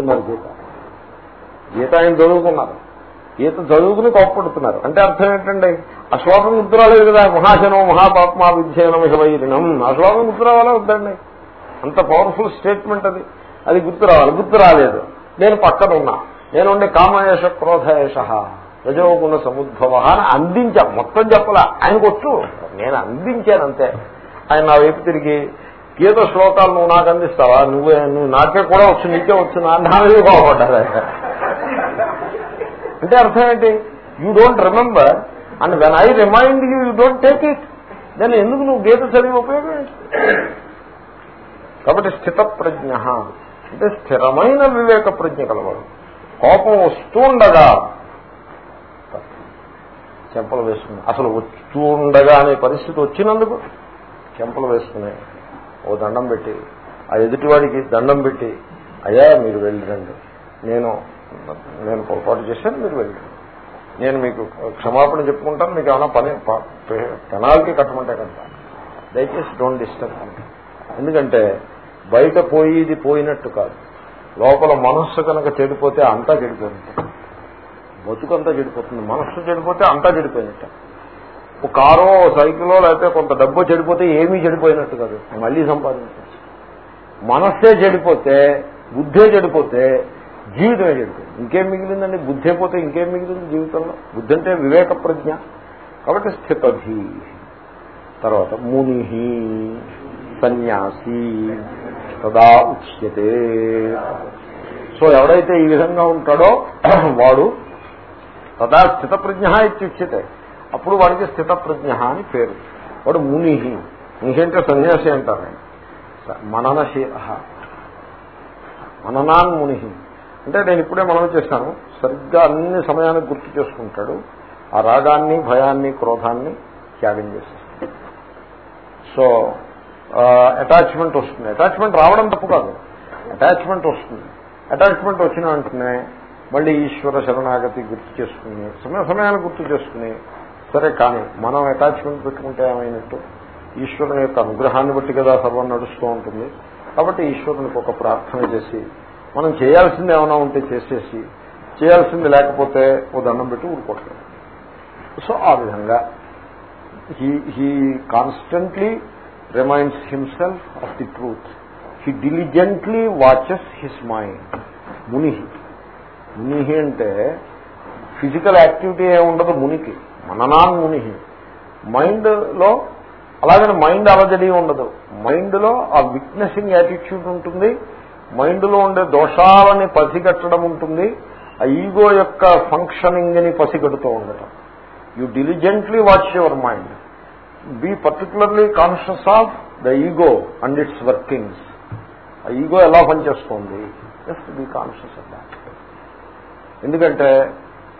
చదువుకున్నారు గీత. గీత ఆయన చదువుకున్నారు. గీత చదువుకుని కోప్పడుతున్నారు. అంటే అర్థం ఏంటండి? ఆ శ్లోకం గుర్తు కదా. మహాశనం మహాపాత్మా విధ్యనం వైరినం ఆ శ్లోకం గుర్తు వద్దండి. అంత పవర్ఫుల్ స్టేట్మెంట్ అది. అది గుర్తు రావాలి. గుర్తు రాలేదు. నేను పక్కన ఉన్నా. నేను ఉండే కామయేష క్రోధయేష రజోగుణ సముద్భవ అని అందించా. మొత్తం చెప్పలా? ఆయన కొట్టు నేను అందించాను అంతే. ఆయన నా వైపు తిరిగి గీత శ్లోకాలు నువ్వు నాకు అందిస్తావా? నువ్వే నువ్వు నాకే కూడా వచ్చు నీకే వచ్చు నా మీద అంటే అర్థం ఏంటి? You don't remember and when I remind you you don't take it దాన్ని ఎందుకు నువ్వు గీత చదివి ఉపయోగం కాబట్టి స్థిత ప్రజ్ఞ అంటే స్థిరమైన వివేక ప్రజ్ఞ కలవాడు. కోపం వస్తూ ఉండగా చెంపలు వేసుకుని అసలు వస్తూ ఉండగా అనే పరిస్థితి వచ్చినందుకు చెంపలు వేసుకునే ఓ దండం పెట్టి ఆ ఎదుటివాడికి దండం పెట్టి అయ్యా మీరు వెళ్ళిరండి. నేను నేను పొరపాటు చేశాను మీరు వెళ్ళిరండి. నేను మీకు క్షమాపణ చెప్పుకుంటాను మీకు ఏమైనా పని పెనాల్టీ కట్టమంటే కనుక. దయచేసి డోంట్ డిస్టర్బ్ ఎందుకంటే బయట పోయేది పోయినట్టు కాదు. లోపల మనస్సు కనుక చెడిపోతే అంతా చెడిపోయినట్టు బతుకంతా చెడిపోతుంది. మనస్సు చెడిపోతే అంతా చెడిపోయినట్టు. ఒక కారో సైకిలో లేకపోతే కొంత డబ్బు చెడిపోతే ఏమీ చెడిపోయినట్టు కాదు. మళ్ళీ సంపాదించవచ్చు. మనస్సే చెడిపోతే బుద్ధే చెడిపోతే జీవితమే చెడిపోయింది ఇంకేం మిగిలిందండి? బుద్ధే పోతే ఇంకేం మిగిలింది జీవితంలో? బుద్ధి అంటే వివేక ప్రజ్ఞ. కాబట్టి స్థితధి. తర్వాత ముని సన్యాసి తదా ఉచ్యతే. సో ఎవడైతే ఈ విధంగా ఉంటాడో వాడు తదా స్థిత ప్రజ్ఞ ఇత్యుచ్యతే. అప్పుడు వాడికి స్థిత ప్రజ్ఞ అని పేరు. వాడు ముని ముని అంటే సన్యాసి అంటారు మననశీల మననాన్ ముని అంటే నేను ఇప్పుడే మనం చేశాను. సరిగ్గా అన్ని సమయానికి గుర్తు చేసుకుంటాడు. ఆ రాగాన్ని భయాన్ని క్రోధాన్ని త్యాగం చేసేస్తాడు. సో అటాచ్మెంట్ వస్తుంది. అటాచ్మెంట్ రావడం తప్పు కాదు. అటాచ్మెంట్ వస్తుంది. అటాచ్మెంట్ వచ్చిన వెంటనే మళ్ళీ ఈశ్వర శరణాగతి గుర్తు చేసుకుని సమయ సమయాన్ని గుర్తు చేసుకుని సరే కానీ మనం అటాచ్మెంట్ పెట్టుకుంటే ఏమైనట్టు? ఈశ్వరుని యొక్క అనుగ్రహాన్ని బట్టి కదా సర్వం నడుస్తూ ఉంటుంది. కాబట్టి ఈశ్వరునికి ఒక ప్రార్థన చేసి మనం చేయాల్సింది ఏమైనా ఉంటే చేసేసి చేయాల్సింది లేకపోతే ఓ దండం పెట్టి ఊరుకోవట్లేదు సో ఆ విధంగా he he constantly reminds himself of the truth. He diligently watches his mind. ముని ముని అంటే ఫిజికల్ యాక్టివిటీ ఏమి ఉండదు మునికి. మననాన్ ముని మైండ్లో అలాగని మైండ్ అలజడి ఉండదు. మైండ్లో ఆ విట్నెసింగ్ యాటిట్యూడ్ ఉంటుంది. మైండ్లో ఉండే దోషాలని పసిగట్టడం ఉంటుంది. ఆ ఈగో యొక్క ఫంక్షనింగ్ని పసిగడుతూ ఉండటం. You diligently watch your mind. Be particularly conscious of the ego and its workings. ఆ ఈగో ఎలా పనిచేస్తోంది? Just be conscious of that. ఎందుకంటే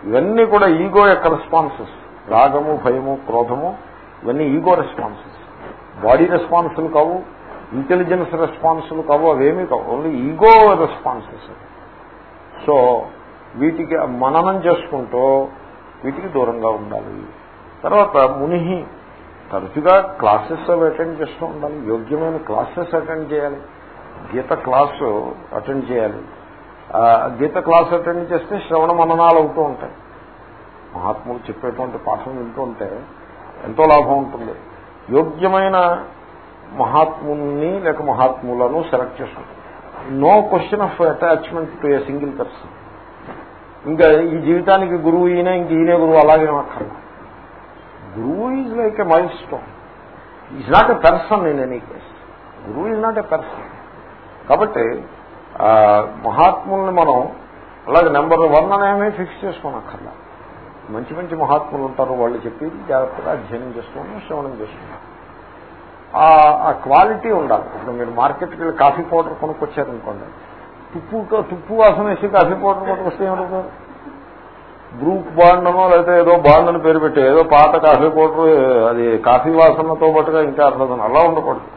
ఇవన్నీ కూడా ఈగో యొక్క రెస్పాన్సెస్. రాగము భయము క్రోధము ఇవన్నీ ఈగో రెస్పాన్సెస్ బాడీ రెస్పాన్సులు కావు ఇంటెలిజెన్స్ రెస్పాన్సులు కావు అవేమీ కావు ఓన్లీ ఈగో రెస్పాన్సెస్ సో వీటికి మననం చేసుకుంటూ వీటికి దూరంగా ఉండాలి. తర్వాత ముని తరచుగా క్లాసెస్ అవి అటెండ్ చేస్తూ ఉండాలి యోగ్యమైన క్లాసెస్ అటెండ్ చేయాలి. గీత క్లాసు అటెండ్ చేయాలి. గీత క్లాస్ అటెండ్ చేస్తే శ్రవణ మననాలు అవుతూ ఉంటాయి. మహాత్ములు చెప్పేటువంటి పాఠం వింటుంటే ఎంతో లాభం ఉంటుంది. యోగ్యమైన మహాత్ముల్ని లేక మహాత్ములను సెలెక్ట్ చేసుకుంటుంది no question of attachment to a single person ఇంకా ఈ జీవితానికి గురువు ఈయన ఇంక ఈయనే గురువు అలాగే అక్కర్లా గురువు is like a milestone is not a person in any case గురువు ఈజ్ నాట్ ఎ పర్సన్ కాబట్టి మహాత్ముల్ని మనం అలాగే నెంబర్ వన్ అనేమే ఫిక్స్ చేసుకోనక్కర్లా. మంచి మంచి మహాత్ములు ఉంటారు వాళ్ళు చెప్పేది జాగ్రత్తగా అధ్యయనం చేస్తున్నాం శ్రవణం చేస్తున్నాం ఆ క్వాలిటీ ఉండాలి. ఇప్పుడు మీరు మార్కెట్కి వెళ్ళి కాఫీ పౌడర్ కొనుక్కొచ్చారనుకోండి తుప్పుతో తుప్పు వాసన వేసి కాఫీ పౌడర్ కొనుక్కొస్తే ఏమవుతుంది? గ్రూప్ బాండ్ అనో లేకపోతే ఏదో బాండ్ అని పేరు పెట్టి ఏదో పాత కాఫీ పౌడర్ అది కాఫీ వాసనతో పాటుగా ఇంకా అర్థం అలా ఉండకూడదు.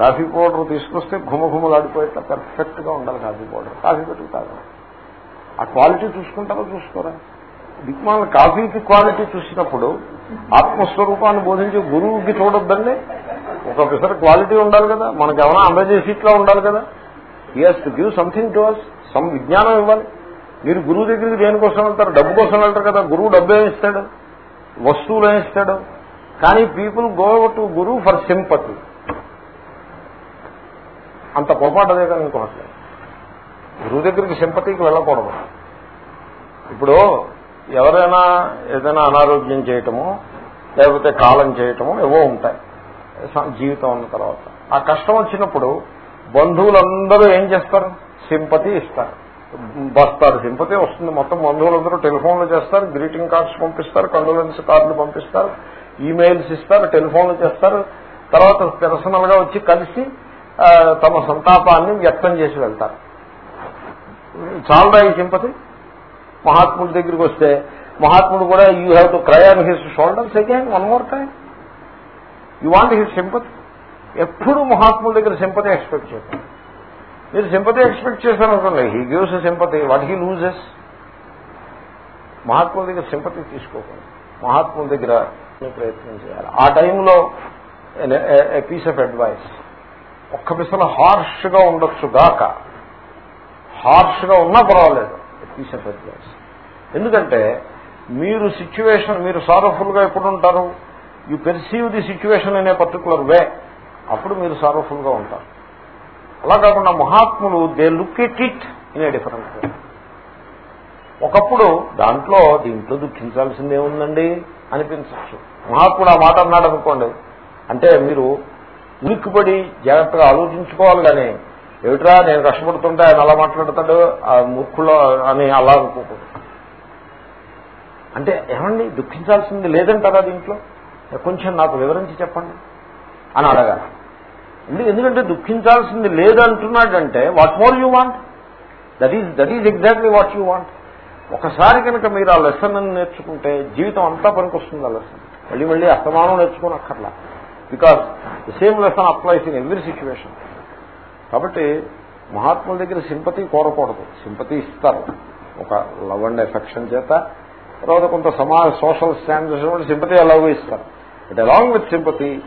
కాఫీ పౌడర్ తీసుకొస్తే ఘుమఘుమలాడిపోయేట్లా పర్ఫెక్ట్గా ఉండాలి కాఫీ పౌడర్. కాఫీ పెట్టుకు తాగాలి ఆ క్వాలిటీ చూసుకుంటారా చూసుకోరా? దిక్మాల కాఫీకి క్వాలిటీ చూసినప్పుడు ఆత్మస్వరూపాన్ని బోధించే గురువుకి చూడొద్దండి. ఒక పిసర్ క్వాలిటీ ఉండాలి కదా. మనకు ఏమైనా అందజేసిట్లా ఉండాలి కదా. He to give something to us some విజ్ఞానం ఇవ్వాలి. మీరు గురువు దగ్గరికి దేనికోసం వెళ్తారు? డబ్బు కోసం వెళ్తారు కదా. గురువు డబ్బు ఏమిస్తాడు వస్తువులు ఏమిస్తాడు కానీ పీపుల్ గో టు గురువు ఫర్ సింపతి అంత పొరపాటు అదే కానీ ఇంకోట్లేదు గురువు దగ్గరికి సింపతికి వెళ్ళకూడదు. ఇప్పుడు ఎవరైనా ఏదైనా అనారోగ్యం చేయటము లేకపోతే కాలం చేయటము ఏవో ఉంటాయి. జీవితం ఉన్న తర్వాత. ఆ కష్టం వచ్చినప్పుడు బంధువులందరూ ఏం చేస్తారు? సింపతి ఇస్తారు. వస్తారు సింపతి వస్తుంది. మొత్తం బంధువులందరూ టెలిఫోన్లు చేస్తారు గ్రీటింగ్ కార్డ్స్ పంపిస్తారు కండోలెన్స్ కార్డులు పంపిస్తారు ఈమెయిల్స్ ఇస్తారు టెలిఫోన్లు చేస్తారు. తర్వాత పర్సనల్గా వచ్చి కలిసి తమ సంతాపాన్ని వ్యక్తం చేసి వెళ్తారు. చాలా ఈ సింపతి? మహాత్ముడి దగ్గరికి వస్తే మహాత్ముడు కూడా you have to cry on his shoulders again one more time you want his sympathy ఎప్పుడు మహాత్ముల దగ్గర సింపతి ఎక్స్పెక్ట్ చేస్తారు మీరు సింపతి ఎక్స్పెక్ట్ చేశారనుకోండి he gives sympathy what he loses మహాత్ముల దగ్గర సింపతి తీసుకోకండి మహాత్ముల దగ్గర ప్రయత్నం చేయాలి. ఆ టైంలో పీస్ ఆఫ్ అడ్వైస్ ఒక్క పిసలు హార్ష్గా ఉండొచ్చు గాక. హార్ష్గా ఉన్నా పర్వాలేదు. పీస్ ఆఫ్ అడ్వైస్ ఎందుకంటే మీరు సిచ్యువేషన్ మీరు సారఫుల్గా ఎప్పుడు ఉంటారు యూ పెర్సీవ్ ది సిచ్యువేషన్ అనే పర్టికులర్ వే అప్పుడు మీరు సారఫుల్గా ఉంటారు. అలా కాకుండా మహాత్ములు they look it it in a different way ఒకప్పుడు దాంట్లో దీంట్లో దుఃఖించాల్సిందే ఉందండి అనిపించవచ్చు. మహాత్ముడు ఆ మాట అన్నాడు అనుకోండి. అంటే మీరు ఉలిక్కిపడి జాగ్రత్తగా ఆలోచించుకోవాలి కానీ ఏమిట్రా నేను కష్టపడుతుంటే ఆయన అలా మాట్లాడతాడు ఆ ముక్కులో అని అలా అనుకోకూడదు. అంటే ఏమండి దుఃఖించాల్సింది లేదంటారా దీంట్లో? కొంచెం నాకు వివరించి చెప్పండి. అని అడగాలి. ఎందుకంటే దుఃఖించాల్సింది లేదంటున్నాడంటే what more you want that is that is exactly what you want ఒకసారి కనుక మీరు ఆ లెసన్ నేర్చుకుంటే జీవితం అంతా పనికొస్తుంది ఆ లెసన్ మళ్ళీ మళ్ళీ అస్తమానం నేర్చుకుని అక్కర్లా because the same lesson applies in every situation కాబట్టి మహాత్ముల దగ్గర సింపతి కోరకూడదు. సింపతి ఇస్తారు. ఒక లవ్ అండ్ ఎఫెక్షన్ చేత తర్వాత కొంత సమాజ సోషల్ స్టాండర్డ్స్ సింపతి ఎలాగో ఇస్తారు. బట్ అలాంగ్ విత్ సింపతి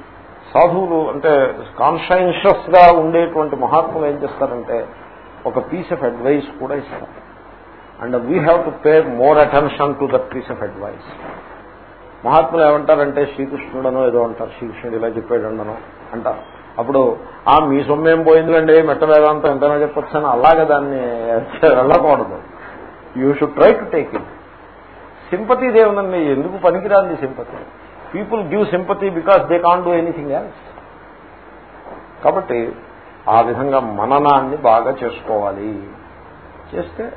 సాధువులు అంటే కాన్షియన్షియస్గా ఉండేటువంటి మహాత్ములు ఏం చేస్తారంటే ఒక పీస్ ఆఫ్ అడ్వైస్ కూడా ఇస్తారు. And we have to pay more attention to that piece of advice మహాత్ములు ఏమంటారంటే శ్రీకృష్ణుడనో ఏదో అంటారు. శ్రీకృష్ణుడు ఇలా చెప్పాడనో అంటారు. అప్పుడు ఆ మీ సొమ్మేం పోయిందిలండి? మెట్ట వేదాంతం ఎంతైనా చెప్పొచ్చు అని అలాగే దాన్ని వెళ్ళకూడదు. You should try to take it sympathy దేవునండి ఎందుకు పనికిరాంది sympathy? People give sympathy because they can do anything else కాబట్టి ఆ విధంగా మననాన్ని బాగా చేసుకోవాలి. చేస్తే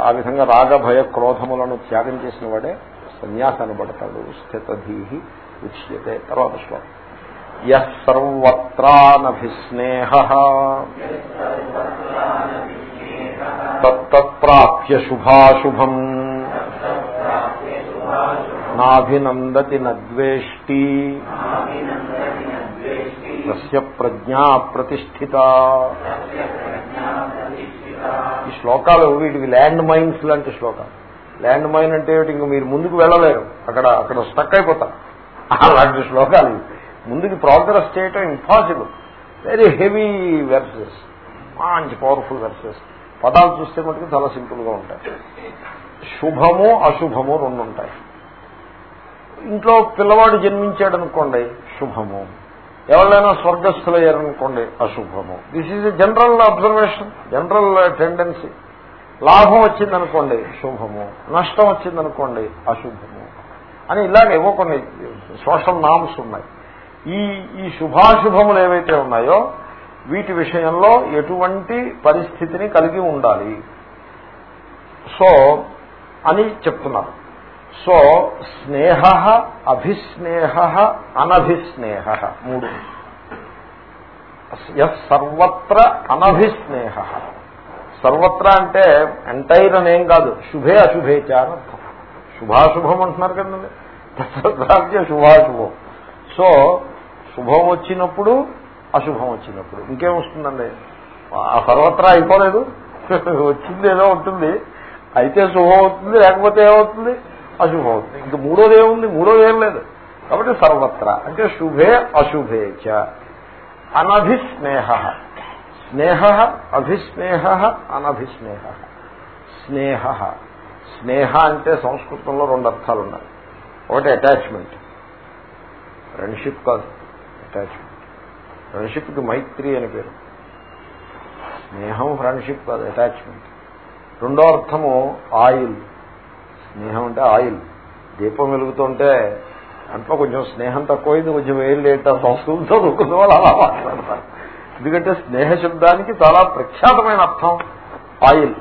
ఆ విధంగా రాగ భయ క్రోధములను త్యాగం చేసిన వాడే సన్యాసాన్ని పడతాడు. స్థితధీ ఉచ్యతే తర్వాత శ్లోకం. యర్వత్రానభిస్నేహ తత్ప్రాప్య శుభాశుభం. నాభినందతి నద్వేష్టి తస్య ప్రజ్ఞా ప్రతిష్ఠిత. ఈ శ్లోకాలు వీటికి ల్యాండ్ మైన్స్ లాంటి శ్లోకాలు. ల్యాండ్ మైన్ అంటే ఇంక మీరు ముందుకు వెళ్ళలేరు. అక్కడ అక్కడ స్టక్ అయిపోతారు. అలాంటి శ్లోకాలు ముందుకు ప్రోగ్రెస్ చేయటం ఇంపాసిబుల్. వెరీ హెవీ వెర్సెస్ మంచి పవర్ఫుల్ వెర్సెస్ పదాలు చూస్తే మటుకు చాలా సింపుల్గా ఉంటాయి. శుభము అశుభము రెండు ఉంటాయి ఇంట్లో పిల్లవాడు జన్మించాడు అనుకోండి శుభము. ఎవరైనా స్వర్గస్థులయ్యారనుకోండి అశుభము. This is general observation general tendency లాభం వచ్చిందనుకోండి శుభము. నష్టం వచ్చిందనుకోండి అశుభము. అని ఇలాగ కొన్ని సోషల్ నామ్స్ ఉన్నాయి. ఈ ఈ శుభాశుభములు ఏవైతే ఉన్నాయో వీటి విషయంలో ఎటువంటి పరిస్థితిని కలిగి ఉండాలి. సో అని చెప్తున్నారు. సో స్నేహ అభిస్నేహ అనభిస్నేహ మూడు. సర్వత్ర అనభిస్నేహ. సర్వత్ర అంటే ఎంటైర్ అనేం కాదు. శుభే అశుభేచ అనర్థం శుభాశుభం అంటున్నారు కదండి తత్రాజ్య శుభాశుభం. సో శుభం వచ్చినప్పుడు అశుభం వచ్చినప్పుడు. ఇంకేం వస్తుందండి? ఆ సర్వత్రా అయిపోలేదు. వచ్చింది ఏదో ఉంటుంది. అయితే శుభం అవుతుంది లేకపోతే ఏమవుతుంది? అశుభం అవుతుంది ఇంక మూడోది ఏముంది? మూడోది ఏం లేదు. కాబట్టి సర్వత్ర. అంటే శుభే అశుభే చ. అనభిస్నేహ స్నేహ అభిస్నేహ అనభిస్నేహ స్నేహ. స్నేహ అంటే సంస్కృతంలో రెండు అర్థాలు ఉన్నాయి. ఒకటి అటాచ్మెంట్ ఫ్రెండ్షిప్ కాదు. అటాచ్మెంట్ ఫ్రెండ్షిప్కి మైత్రి అని పేరు. స్నేహం ఫ్రెండ్షిప్ కాదు. అటాచ్మెంట్ రెండో అర్థము ఆయిల్. స్నేహం అంటే ఆయిల్. దీపం వెలుగుతుంటే అంట్లో కొంచెం స్నేహం తక్కువైంది కొంచెం వేలు లేట సంస్కృతితో దుఃఖం వాళ్ళు అలా మాట్లాడతారు. ఎందుకంటే స్నేహ శబ్దానికి చాలా ప్రఖ్యాతమైన అర్థం ఆయిల్.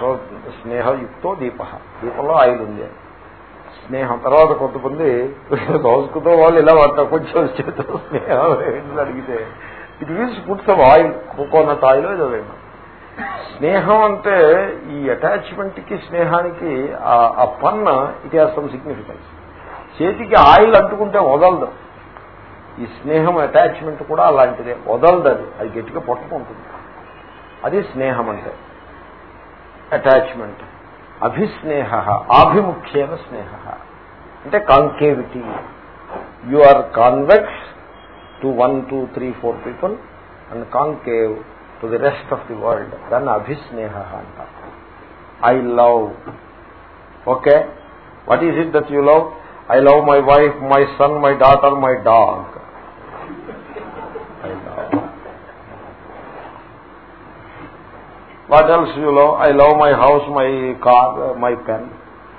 సో స్నేహయుక్తో దీప. దీపంలో ఆయిల్ ఉంది. స్నేహం తర్వాత కొంతమంది సంస్కృతం వాళ్ళు ఇలా వాడతారు. కొంచెం చేతులు స్నేహం అడిగితే. It means puts oil coconut oil ఏదో వేయడం స్నేహం అంటే ఈ అటాచ్మెంట్కి స్నేహానికి ఆ పన్న ఇట్ హాస్ సమ్ సిగ్నిఫికెన్స్ చేతికి ఆయిల్ అంటుకుంటే వదలదు. ఈ స్నేహం అటాచ్మెంట్ కూడా అలాంటిదే. వదలదు అది. అది గట్టిగా పట్టుకుంటుంది. అది స్నేహం అంటే. అటాచ్మెంట్ అభిస్నేహ. ఆభిముఖ్యమైన స్నేహ. అంటే concavity you are convex to one two three four people and concave to the rest of the world దాన్ని అభిస్నేహ అంటారు I love okay what is it that you love I love my wife my son my daughter my dog I love what else you love I love my house my car my pen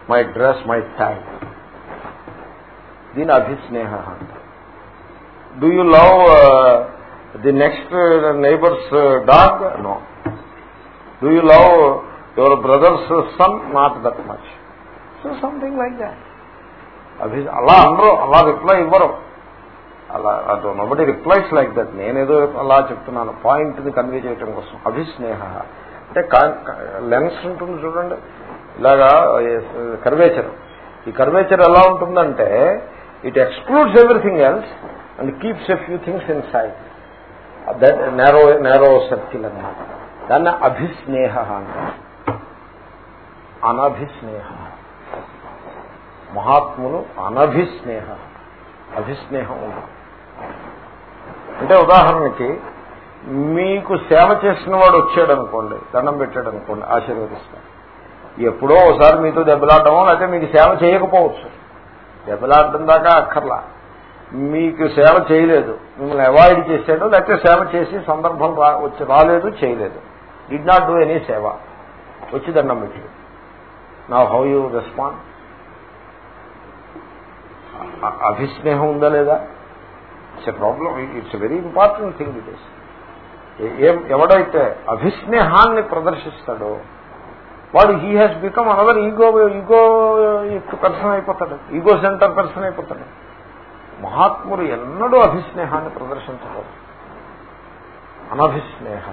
my dress my tie దీని అభిస్నేహ do you love the next neighbour's dog no do you love your brothers son not that much so something like that అభి అలా అనరు అలా reply ఇవ్వరు అలా అటు nobody replies like that నేనేదో అలా చెప్తున్నాను పాయింట్ని కన్వే చేయడం కోసం అభిస్నేహ అంటే లెన్స్ ఉంటుంది చూడండి ఇలాగా కర్వేచర్ ఈ కర్వేచర్ ఎలా ఉంటుందంటే it excludes everything else and keeps a few things inside narrow narrow circle అన్నమాట. దాన్ని అభిస్నేహ అంటారు. అనభిస్నేహ. మహాత్ములు అనభిస్నేహ. అభిస్నేహం ఉండదు అంటే ఉదాహరణకి మీకు సేవ చేసిన వాడు వచ్చాడు అనుకోండి దండం పెట్టాడు అనుకోండి ఆశీర్వదిస్తాడు. ఎప్పుడో ఒకసారి మీతో దెబ్బలాడటమో లేకపోతే మీకు సేవ చేయకపోవచ్చు. దెబ్బలాడటం దాకా అక్కర్లా. మీకు సేవ చేయలేదు. మిమ్మల్ని అవాయిడ్ చేశాడు లేకపోతే సేవ చేసి సందర్భం వచ్చి రాలేదు చేయలేదు. డిడ్ నాట్ డూ ఎనీ సేవ. వచ్చి దండం పెట్టి నా హౌ యూ రెస్పాండ్ అభిస్నేహం ఉందా లేదా? It's a problem it's very important thing it is ఏం ఎవడైతే అభిస్నేహాన్ని ప్రదర్శిస్తాడో వాడు he has become another ego ego person అయిపోతాడు. ఈగో సెంటర్ పర్సన్ అయిపోతాడు. మహాత్ములు ఎన్నడూ అభిస్నేహాన్ని ప్రదర్శించకూడదు అనభిస్నేహ.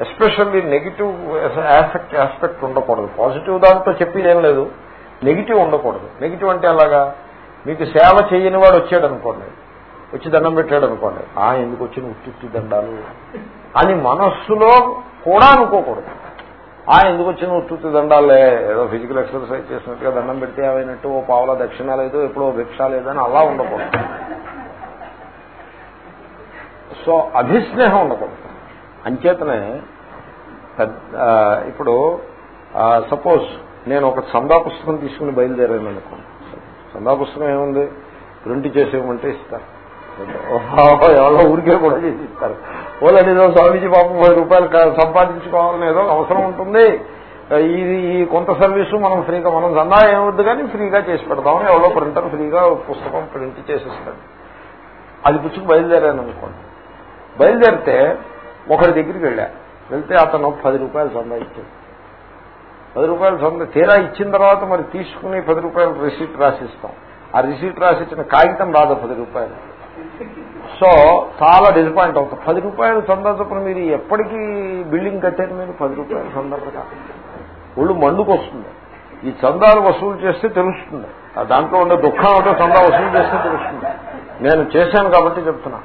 ఎస్పెషల్లీ నెగిటివ్ ఆస్పెక్ట్ ఆస్పెక్ట్ ఉండకూడదు. పాజిటివ్ దాంతో చెప్పేదేం లేదు. నెగిటివ్ ఉండకూడదు. నెగిటివ్ అంటే అలాగా మీకు సేవ చేయని వాడు వచ్చాడు అనుకోండి వచ్చి దండం పెట్టాడు అనుకోండి ఆ ఎందుకు వచ్చిన ఉత్తుత్తి దండాలు? అని మనస్సులో కూడా అనుకోకూడదు. ఆ ఎందుకు వచ్చిన ఉత్తుత్తి దండాలే? ఏదో ఫిజికల్ ఎక్సర్సైజ్ చేసినట్టుగా దండం పెడితే అవైనట్టు ఓ పావుల దక్షిణ లేదు ఎప్పుడో భిక్ష లేదని అలా ఉండకూడదు. సో అభిస్నేహం ఉండకూడదు. అంచేతనే ఇప్పుడు సపోజ్ నేను ఒక చందా పుస్తకం తీసుకుని బయలుదేరాను అనుకోండి. చందా పుస్తకం ఏముంది? ప్రింట్ చేసేయమంటే ఇస్తారు. ఎవరో ఊరికే కూడా చేసి ఇస్తారు ఓలేదో స్వామీజీ పాపం పది రూపాయలు సంపాదించుకోవాలని ఏదో అవసరం ఉంటుంది. ఇది ఈ కొంత సర్వీసు మనం ఫ్రీగా మనం సందా ఏమొద్దు కానీ ఫ్రీగా చేసి పెడతామని ఎవరో ప్రింటర్ ఫ్రీగా పుస్తకం ప్రింట్ చేసేస్తాడు. అది పుచ్చుకు బయలుదేరాను అనుకోండి బయలుదేరితే ఒకరి దగ్గరికి వెళ్ళా. వెళ్తే అతను పది రూపాయలు సందా ఇచ్చాడు పది రూపాయలు చందా తీరా ఇచ్చిన తర్వాత మరి తీసుకుని పది రూపాయలు రిసీట్ రాసిస్తాం. ఆ రిసీట్ రాసిచ్చిన కాగితం రాదు పది రూపాయలు. సో చాలా డిసప్పాయింట్ అవుతారు పది రూపాయలు చందా చొప్పున మీరు ఎప్పటికీ బిల్డింగ్ కట్టారు మీరు? పది రూపాయల చందా ప్రకారం ఒళ్ళు మండుకొస్తుంది ఈ చందాలు వసూలు చేస్తే తెలుస్తుంది. దాంట్లో ఉండే దుఃఖం ఒకటో చందా వసూలు చేస్తే తెలుస్తుంది. నేను చేశాను కాబట్టి చెప్తున్నా.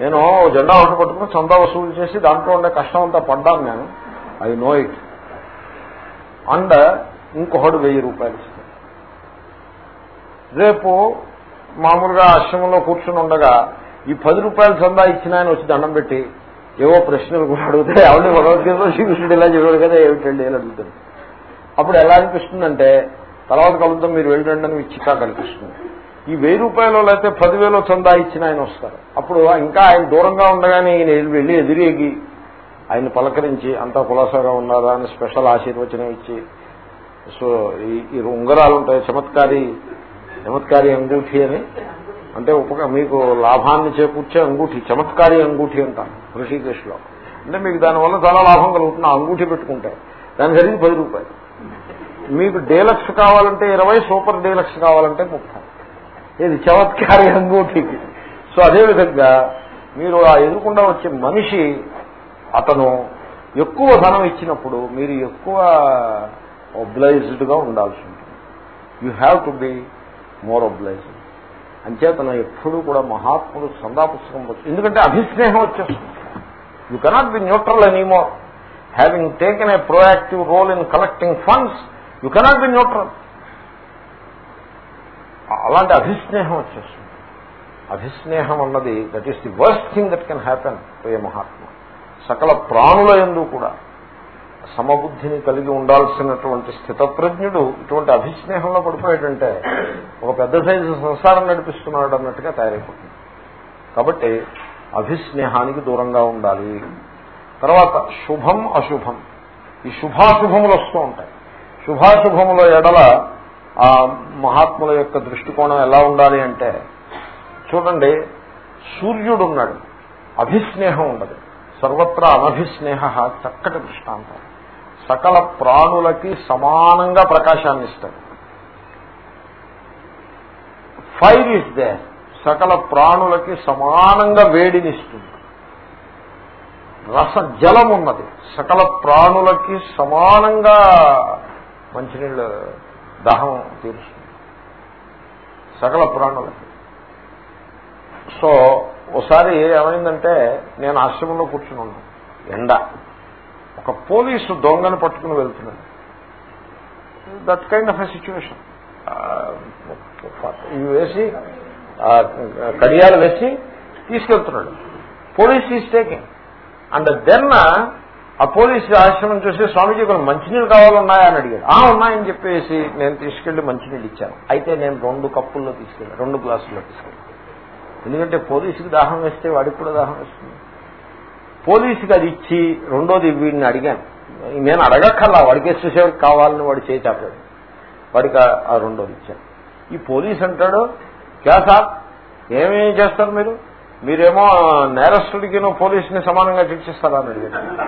నేను జెండా ఒకటి పట్టుకుని చందా వసూలు చేసి దాంట్లో ఉండే కష్టం అంతా పడ్డాను నేను. I know it. అండ్ ఇంకొకడు వెయ్యి రూపాయలు ఇస్తాను రేపు మామూలుగా ఆశ్రమంలో కూర్చుని ఉండగా ఈ పది రూపాయలు చందా ఇచ్చిన ఆయన వచ్చి దండం పెట్టి ఏవో ప్రశ్నలు కూడా అడుగుతాయి ఆవిడ భగవద్గీతలో శ్రీకృష్ణుడు ఇలా చెప్పాడు కదా ఏమిటండి అని అడుగుతాడు. అప్పుడు ఎలా అనిపిస్తుందంటే తర్వాత కలుద్దాం మీరు వెళ్ళండి అని చిక్కా కనిపిస్తుంది ఈ వెయ్యి రూపాయలు లేకపోతే పదివేలు చందా ఇచ్చిన ఆయన వస్తారు. అప్పుడు ఇంకా ఆయన దూరంగా ఉండగానే ఈయన వెళ్ళి ఎదురేగి ఆయన పలకరించి అంతా కులాసాగా ఉన్నారా? అని స్పెషల్ ఆశీర్వచనం ఇచ్చి సో ఈ ఉంగరాలు ఉంటాయి చమత్కారి చమత్కారి అంగూఠి అని అంటే ఉపక మీకు లాభాన్ని చేకూర్చే అంగూఠి చమత్కారి అంగూఠి అంటాను ఋషికేశ్లో. అంటే మీకు దానివల్ల చాలా లాభం కలుగుతుంది అంగూఠి పెట్టుకుంటే. దాని జరిగి పది రూపాయలు. మీకు డీలక్స్ కావాలంటే ఇరవై సూపర్ డీలక్స్ కావాలంటే ముప్పై. ఇది చమత్కారి అంగూఠికి సో అదేవిధంగా మీరు ఆ ఎదురుకుండా వచ్చే మనిషి అతను ఎక్కువ ధనం ఇచ్చినప్పుడు మీరు ఎక్కువ ఒబ్లైజ్డ్గా ఉండాల్సి ఉంటుంది. You have to be more obliged అంచేతన ఎప్పుడూ కూడా మహాత్ముడు సందా పుస్తకం ఎందుకంటే అభిస్నేహం వచ్చేస్తుంది. You cannot be neutral anymore having taken a proactive role in collecting funds you cannot be neutral అలాంటి అభిస్నేహం వచ్చేస్తుంది. అభిస్నేహం అన్నది that is the worst thing that can happen to a మహాత్మ సకల ప్రాణుల ఎందు కూడా సమబుద్ధిని కలిగి ఉండాల్సినటువంటి స్థితప్రజ్ఞుడు ఇటువంటి అభిస్నేహంలో పడిపోయాడంటే ఒక పెద్ద సైజు సంసారం నడిపిస్తున్నాడు అన్నట్టుగా తయారైపోతుంది. కాబట్టి అభిస్నేహానికి దూరంగా ఉండాలి. తర్వాత శుభం అశుభం. ఈ శుభాశుభములు వస్తూ ఉంటాయి. శుభాశుభముల ఎడల ఆ మహాత్ముల యొక్క దృష్టికోణం ఎలా ఉండాలి అంటే చూడండి సూర్యుడున్నాడు. అభిస్నేహం ఉండదు. సర్వత్రా అనభిస్నేహ చక్కటి దృష్టాంతం. సకల ప్రాణులకి సమానంగా ప్రకాశాన్ని ఇస్తాడు. ఫైర్ ఇస్ దే సకల ప్రాణులకి సమానంగా వేడినిస్తుంది రస జలం ఉన్నది. సకల ప్రాణులకి సమానంగా మంచినీళ్ళు దాహం తీరుస్తుంది. సకల ప్రాణులకి. సో ఒకసారి ఏమైందంటే నేను ఆశ్రమంలో కూర్చుని ఉన్నాను. ఎండ. ఒక పోలీసు దొంగను పట్టుకుని వెళ్తున్నాడు that kind of a situation ఇవి వేసి కడియాలు వేసి తీసుకెళ్తున్నాడు. Police is taking and then ఆ పోలీసు ఆశ్రమం చూసి స్వామీజీ కొన్ని మంచినీళ్ళు కావాలన్నాయా? అని అడిగాడు. ఆ ఉన్నాయని చెప్పేసి నేను తీసుకెళ్ళి మంచినీళ్ళు ఇచ్చాను. అయితే నేను రెండు కప్పుల్లో తీసుకెళ్ళాను రెండు గ్లాసుల్లో తీసుకెళ్ళాను. ఎందుకంటే పోలీసుకి దాహం వేస్తే వాడికి కూడా దాహం వేస్తుంది. పోలీసుకి అది ఇచ్చి రెండోది వీడిని అడిగాను. నేను అడగక్కర్లా వాడికి ఎస్టేషన్ కావాలని వాడు చేయి చాపాడు. వాడికి ఆ రెండోది ఇచ్చాను. ఈ పోలీస్ అంటాడు క్యా ఏమేం చేస్తారు మీరు? మీరేమో నేరస్తుడికి పోలీసుని సమానంగా శిక్షిస్తారా? అని అడిగాను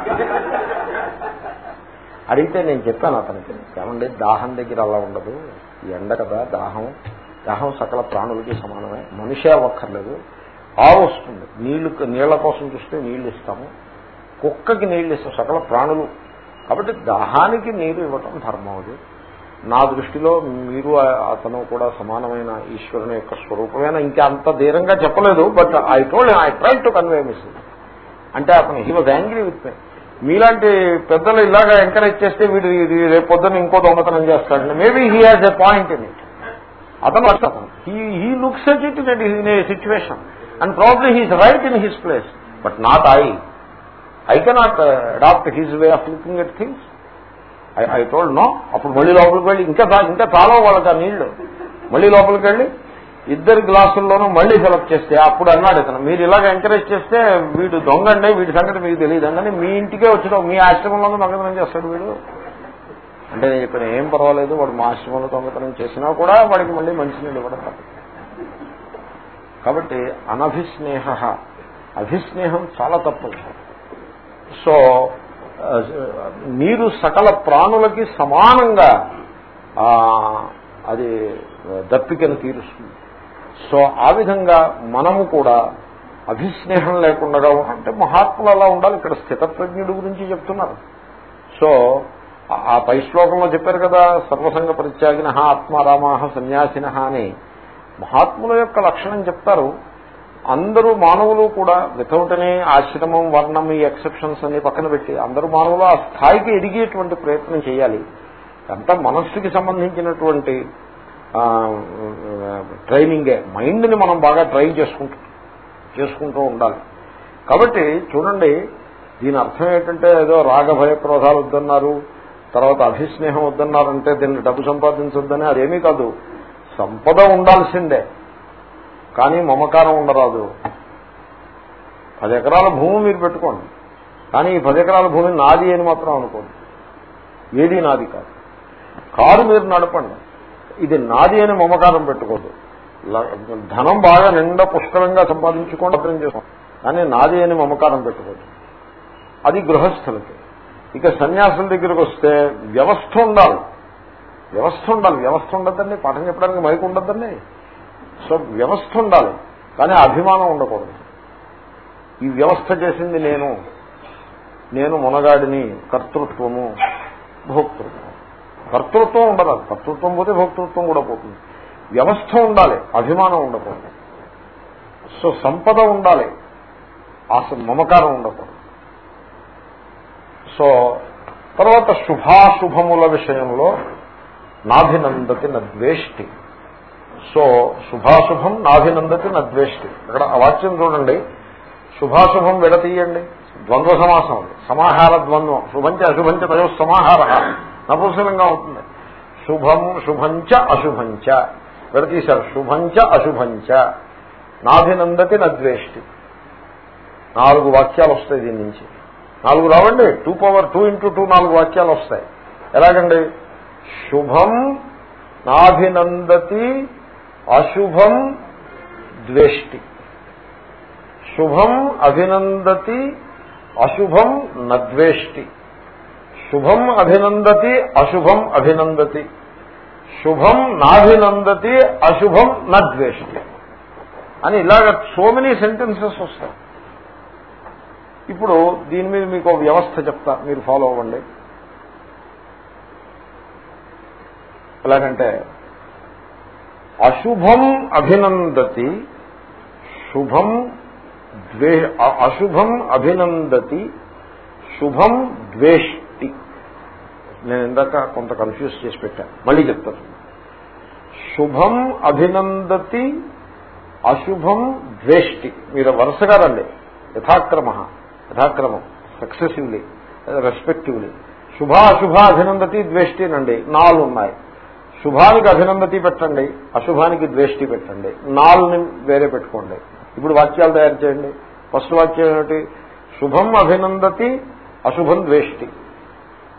అడిగితే నేను చెప్పాను అతనికి ఏమండి దాహం దగ్గర అలా ఉండదు. ఎండ కదా దాహం. దాహం సకల ప్రాణులకి సమానమే. మనిషే అవ్వక్కర్లేదు. ఆవు వస్తుంది. నీళ్ళు నీళ్ళ కోసం చూస్తే నీళ్ళు ఇస్తాము. కుక్కకి నీళ్ళు ఇస్తాం. సకల ప్రాణులు. కాబట్టి దాహానికి నీరు ఇవ్వటం ధర్మం అది. నా దృష్టిలో మీరు అతను కూడా సమానమైన ఈశ్వరుని యొక్క స్వరూపమైన. ఇంకా అంత ధీరంగా చెప్పలేదు but I told I try to convey miss అంటే అతను he was angry with me. మీలాంటి పెద్దలు ఇలాగా ఎంకరేజ్ చేస్తే వీడు రేపు పొద్దున్న ఇంకో దొంగతనం చేస్తాడు maybe he has a point in it అతను అర్థం he looks at it in a situation and probably he's right in his place but not I I cannot adapt his way of looking at things I I told no అప్పుడు మళ్ళీ లోపలికి వెళ్ళి ఇంకా ఇంకా చాలా వాళ్ళకి ఆ నీళ్ళు. మళ్ళీ లోపలికి వెళ్ళి ఇద్దరు గ్లాసుల్లోనూ మళ్ళీ సెలెక్ట్ చేస్తే అప్పుడు అన్నాడు ఇతను మీరు ఇలాగ ఎంకరేజ్ చేస్తే వీడు దొంగండి వీడి సంగతి మీకు తెలియదు. అని మీ ఇంటికే వచ్చాడు మీ ఆశ్రమంలోనూ దొంగతనం చేస్తాడు వీడు. అంటే నేను చెప్పిన ఏం పర్వాలేదు వాడు మా ఆశ్రమంలో దొంగతనం చేసినా కూడా వాడికి మళ్ళీ మంచినీళ్ళు ఇవ్వడం కాబట్టి అనభిస్నేహ. అభిస్నేహం చాలా తప్పు. సో నీరు సకల ప్రాణులకి సమానంగా అది దప్పికను తీరుస్తుంది. సో ఆ విధంగా మనము కూడా అభిస్నేహం లేకుండా అంటే మహాత్ములు అలా ఉండాలి. ఇక్కడ స్థితప్రజ్ఞుడి గురించి చెప్తున్నారు. సో ఆ పై శ్లోకంలో చెప్పారు కదా సర్వసంగ పరిత్యాగిన ఆత్మారామా సన్యాసిన అని. మహాత్ముల యొక్క లక్షణం చెప్తారు. అందరూ మానవులు కూడా వితౌట్ అనే ఆశ్రమం వర్ణం ఈ ఎక్సెప్షన్స్ అన్ని పక్కన పెట్టి అందరూ మానవులు ఆ స్థాయికి ఎదిగేటువంటి ప్రయత్నం చేయాలి. అంతా మనస్సుకి సంబంధించినటువంటి ట్రైనింగే మైండ్ని మనం బాగా ట్రైన్ చేసుకుంటూ చేసుకుంటూ ఉండాలి. కాబట్టి చూడండి దీని అర్థం ఏంటంటే ఏదో రాగభయ క్రోధాలు వద్దన్నారు తర్వాత అభిస్నేహం వద్దన్నారంటే దీన్ని డబ్బు సంపాదించొద్దని అదేమీ కాదు. సంపద ఉండాల్సిందే. కానీ మమకారం ఉండరాదు. పది ఎకరాల భూమి మీరు పెట్టుకోండి. కానీ ఈ పది ఎకరాల భూమి నాది అని మాత్రం అనుకోండి. ఏది నాది కాదు. కారు మీరు నడపండి. ఇది నాది అని మమకారం పెట్టుకోదు. ధనం బాగా నిండా పుష్కలంగా సంపాదించుకోండి అర్థం చేసుకోండి. కానీ నాది అని మమకారం పెట్టుకోదు. అది గృహస్థులకి. ఇక సన్యాసుల దగ్గరకు వస్తే వ్యవస్థ ఉండాలి. వ్యవస్థ ఉండాలి. వ్యవస్థ ఉండద్దండి. పాఠం చెప్పడానికి మైకు ఉండద్దండి. సో వ్యవస్థ ఉండాలి. కానీ అభిమానం ఉండకూడదు. ఈ వ్యవస్థ చేసింది నేను. నేను మునగాడిని కర్తృత్వము భోక్తృత్వం. కర్తృత్వం ఉండదు. కర్తృత్వం పోతే భోక్తృత్వం కూడా పోతుంది. వ్యవస్థ ఉండాలి. అభిమానం ఉండకూడదు. సో సంపద ఉండాలి. ఆశ మమకారం ఉండకూడదు. సో తర్వాత శుభాశుభముల విషయంలో నాభినందతి నద్వేష్టి సో శుభాశుభం నాభినందతి నద్వేష్టి అక్కడ ఆ వాక్యం చూడండి. శుభాశుభం విడతీయండి. ద్వంద్వ సమాసం అది. సమాహార ద్వంద్వం. శుభంచ అశుభంచ తయో సమాహార. నపుంసకంగా అవుతుంది శుభం శుభంచ అశుభంచ. విడతీశారు. శుభంచ అశుభంచ. నాభినందతి నద్వేష్టి నాలుగు వాక్యాలు వస్తాయి దీని నుంచి. నాలుగు రావండి. Two power two into two నాలుగు వాక్యాలు వస్తాయి. ఎలాగండి? శుభం నాభినందతి అశుభం ద్వేష్టి. శుభం అభినందతి అశుభం నద్వేష్టి. శుభం అభినందతి అశుభం అభినందతి. శుభం నాభినందతి అశుభం నద్వేష్టి. అని ఇలాగ సో మెనీ సెంటెన్సెస్ వస్తాయి. ఇప్పుడు దీని మీద మీకు వ్యవస్థ చెప్తా మీరు ఫాలో అవ్వండి. ఎలాగంటే అశుభం అభినందతి శుభం ద్వే అశుభం అభినందతి శుభం ద్వేష్టి. నేను ఇందాక కొంత కన్ఫ్యూజ్ చేసి పెట్టాను మళ్ళీ చెప్తాను. శుభం అభినందతి అశుభం ద్వేష్టి. మీరు వరుసగా రండి. యథాక్రమ యథాక్రమం. సక్సెసివ్లీ రెస్పెక్టివ్లీ శుభ అశుభ అభినందతి ద్వేష్టినండి నాలుగు ఉన్నాయి శుభానికి అభినందతి పెట్టండి అశుభానికి ద్వేష్టి పెట్టండి నాలుని వేరే పెట్టుకోండి. ఇప్పుడు వాక్యాలు తయారు చేయండి. ఫస్ట్ వాక్యం ఏమిటి? శుభం అభినందతి అశుభం ద్వేష్టి.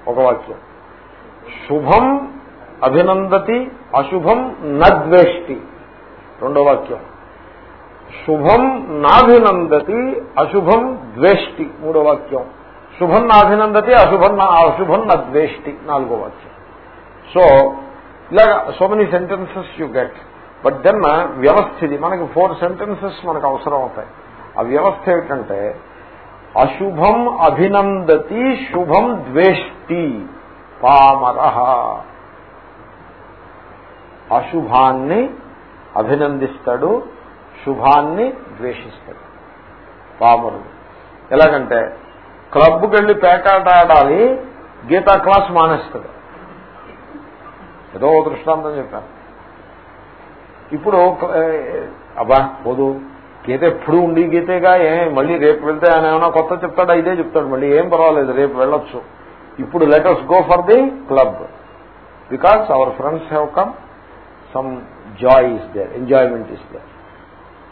ఒక వాక్యం. శుభం అభినందతి అశుభం నద్వేష్టి రెండో వాక్యం. శుభం నాభినందతి అశుభం ద్వేష్టి. మూడో వాక్యం. శుభం నాభినందతి అశుభం అశుభం నద్వేష్టి నాలుగో వాక్యం. సో ఇలాగా so many sentences you get but then వ్యవస్థ ఇది మనకి ఫోర్ సెంటెన్సెస్ మనకు అవసరం అవుతాయి. ఆ వ్యవస్థ ఏమిటంటే అశుభం అభినందతి శుభం ద్వేష్టి పామర. అశుభాన్ని అభినందిస్తాడు శుభాన్ని ద్వేషిస్తాడు పామరుడు. ఎలాగంటే క్లబ్కి వెళ్ళి పేకాట ఆడాలి గీతా క్లాస్ మానేస్తాడు. ఏదో దృష్టాంతం చెప్పాను. ఇప్పుడు అబ్బా పోదు. గీత ఎప్పుడు ఉండి గీతేగా ఏ మళ్ళీ రేపు వెళ్తే ఆయన ఏమైనా కొత్త చెప్తాడా? ఇదే చెప్తాడు మళ్ళీ. ఏం పర్వాలేదు రేపు వెళ్ళొచ్చు. ఇప్పుడు letters go for the club because our friends have come some joy is there enjoyment is there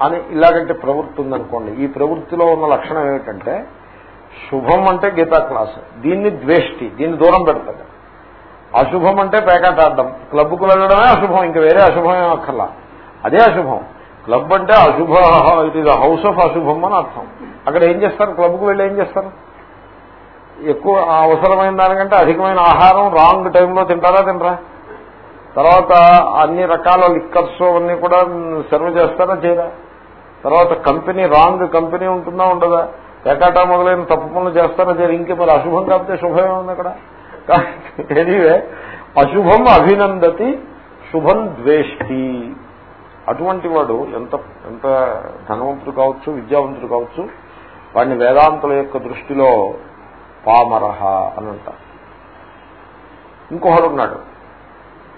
అని ఇలాగంటే ప్రవృత్తి ఉందనుకోండి. ఈ ప్రవృత్తిలో ఉన్న లక్షణం ఏమిటంటే శుభం అంటే గీతా క్లాస్. దీన్ని ద్వేష్టి దీన్ని దూరం పెడతాడు. అశుభం అంటే పేకాటాడడం క్లబ్కు వెళ్ళడమే అశుభం ఇంకా వేరే అశుభమే అక్కర్లా. అదే అశుభం. క్లబ్ అంటే అశుభ ఇట్ ఈజ్ హౌస్ ఆఫ్ అశుభం అని అర్థం. అక్కడ ఏం చేస్తారు? క్లబ్కు వెళ్ళి ఏం చేస్తారు? ఎక్కువ అవసరమైన దానికంటే అధికమైన ఆహారం రాంగ్ టైంలో తింటారా తినరా? తర్వాత అన్ని రకాల లిక్కర్స్ అన్నీ కూడా సర్వ్ చేస్తారా చేయరా? తర్వాత కంపెనీ రాంగ్ కంపెనీ ఉంటుందా ఉండదా? ఎకాటా మొదలైన తప్పు పనులు చేస్తారా చేయరు? ఇంకే మరి అశుభం కాకపోతే శుభమే ఉంది అక్కడ? ఎనీవే అశుభం అభినందతి శుభం ద్వేష్టి. అటువంటి వాడు ఎంత ఎంత ధనవంతుడు కావచ్చు విద్యావంతుడు కావచ్చు వాడిని వేదాంతుల యొక్క దృష్టిలో పామరహ అని అంటారు. ఇంకొకడు ఉన్నాడు.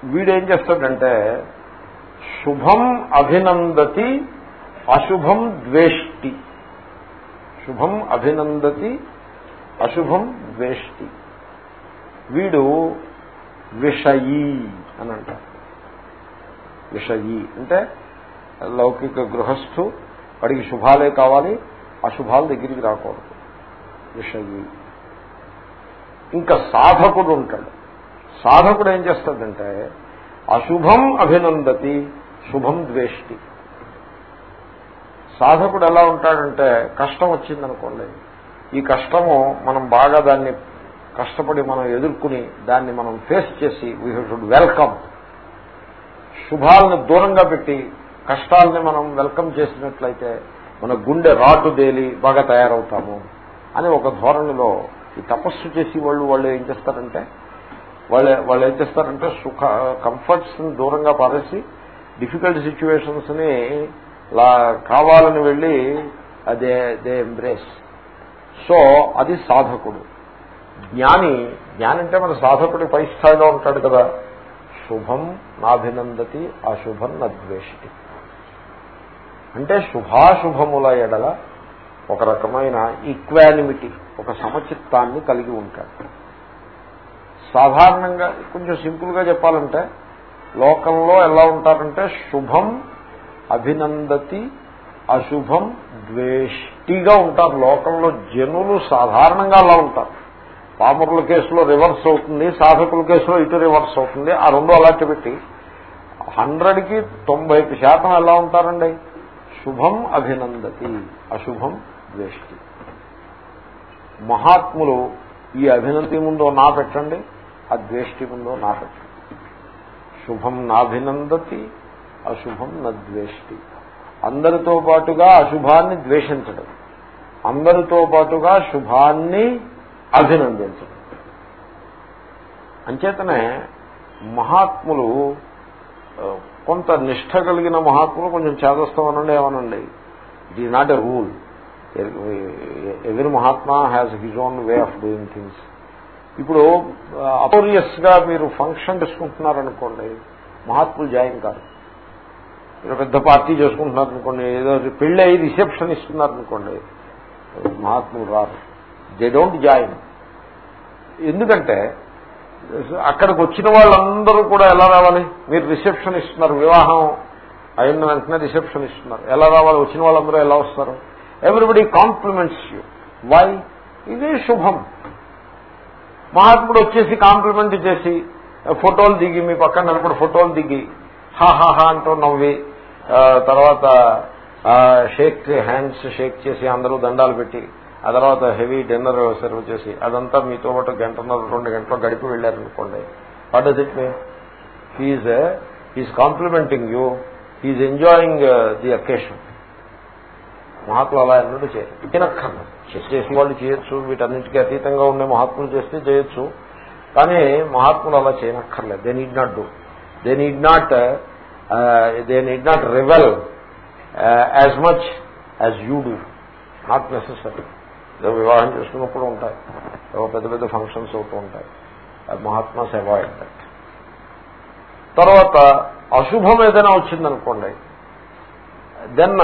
వీడేం చేస్తాడంటే శుభం అభినందతి అశుభం ద్వేష్టి. శుభం అభినందతి అశుభం ద్వేష్టి. వీడు విషయీ అని అంటారు. విషయీ అంటే లౌకిక గృహస్థు వాడికి శుభాలే కావాలి అశుభాల దగ్గరికి రాకూడదు. విషయీ. ఇంకా సాధకుడు ఉంటాడు. సాధకుడు ఏం చేస్తాడంటే అశుభం అభినందతి శుభం ద్వేష్టి. సాధకుడు ఎలా ఉంటాడంటే కష్టం వచ్చిందనుకోండి ఈ కష్టము మనం బాగా దాన్ని కష్టపడి మనం ఎదుర్కొని దాన్ని మనం ఫేస్ చేసి వీ షుడ్ వెల్కమ్ శుభాలను దూరంగా పెట్టి కష్టాలని మనం వెల్కమ్ చేసినట్లయితే మన గుండె రాటు దేలి బాగా తయారవుతాము అని ఒక ధోరణిలో ఈ తపస్సు చేసి వాళ్ళు వాళ్ళు ఏం చేస్తారంటే వాళ్ళు వాళ్ళు ఏం చేస్తారంటే సుఖ కంఫర్ట్స్ దూరంగా పారేసి డిఫికల్ట్ సిచ్యువేషన్స్ని కావాలని వెళ్ళి అదే దే ఎంబ్రేస్ సో అది సాధకుడు. జ్ఞాని జ్ఞాని అంటే మన సాధకుడి పై స్థాయిలో ఉంటాడు కదా. శుభం నాభినందతి అశుభం నద్వేషితి. అంటే శుభాశుభముల ఎడల ఒక రకమైన ఈక్వానిమిటీ ఒక సమచిత్తాన్ని కలిగి ఉంటాడు. సాధారణంగా కొంచెం సింపుల్గా చెప్పాలంటే లోకంలో ఎలా ఉంటారంటే శుభం అభినందతి అశుభం ద్వేష్టిగా ఉంటారు. లోకంలో జనులు సాధారణంగా అలా ఉంటారు. పామరుల కేసులో రివర్స్ అవుతుంది సాధకుల కేసులో ఇటు రివర్స్ అవుతుంది ఆ రెండు అలాంటి పెట్టి హండ్రెడ్కి తొంభై శాతం ఎలా ఉంటారండి? శుభం అభినందతి అశుభం ద్వేష్టి. మహాత్ములు ఈ అభినంది ముందో నా పెట్టండి ఆ ద్వేష్టి ముందో నా పెట్టండి. శుభం నాభినందతి అశుభం నా ద్వేష్టి. అందరితో పాటుగా అశుభాన్ని ద్వేషించడం. అందరితో పాటుగా శుభాన్ని అభినందించడం. అంచేతనే మహాత్ములు కొంత నిష్ట కలిగిన మహాత్ములు కొంచెం చేదస్తాం అనండి ఏమనండి? It is not a rule every Mahatma has his own way of doing things ఇప్పుడు అపోరియస్గా మీరు ఫంక్షన్ చేసుకుంటున్నారనుకోండి మహాత్ములు జాయిన్ కాదు మీరు పెద్ద పార్టీ చేసుకుంటున్నారనుకోండి ఏదో పెళ్ళి అయ్యి రిసెప్షన్ ఇస్తున్నారనుకోండి మహాత్ములు రారు. దే డోంట్ జాయిన్ ఎందుకంటే అక్కడికి వచ్చిన వాళ్ళందరూ కూడా ఎలా రావాలి? మీరు రిసెప్షన్ ఇస్తున్నారు వివాహం అయిన వెంటనే రిసెప్షన్ ఇస్తున్నారు ఎలా రావాలి? వచ్చిన వాళ్ళందరూ ఎలా వస్తారు? ఎవ్రీబడి కాంప్లిమెంట్స్ యూ వై ఇది శుభం. మహాత్ముడు వచ్చేసి కాంప్లిమెంట్ చేసి ఫోటోలు దిగి మీ పక్కన నిలబడి ఫోటోలు దిగి హా హా హా అంటూ నవ్వి తర్వాత షేక్ హ్యాండ్స్ షేక్ చేసి అందరూ దండాలు పెట్టి ఆ తర్వాత హెవీ డిన్నర్ సర్వ్ చేసి అదంతా మీతో పాటు గంటన్నర రెండు గంటలు గడిపి వెళ్ళారనుకోండి. What does it me he he complimenting you he enjoying the occasion మహాత్ములు అలా ఎన్నడూ చేయరు తినక్కర్లేదు. చేసిన వాళ్ళు చేయొచ్చు. వీటన్నిటికీ అతీతంగా ఉండే మహాత్ములు చేస్తే చేయొచ్చు. కానీ మహాత్ములు అలా చేయనక్కర్లేదు. They need not do they need not they need not revel as much as you do not necessary ఏదో వివాహం చేసుకున్నప్పుడు ఉంటాయి. ఏవో పెద్ద పెద్ద ఫంక్షన్స్ అవుతూ ఉంటాయి. మహాత్మా సేవ దట్ తర్వాత అశుభం ఏదైనా వచ్చిందనుకోండి దెన్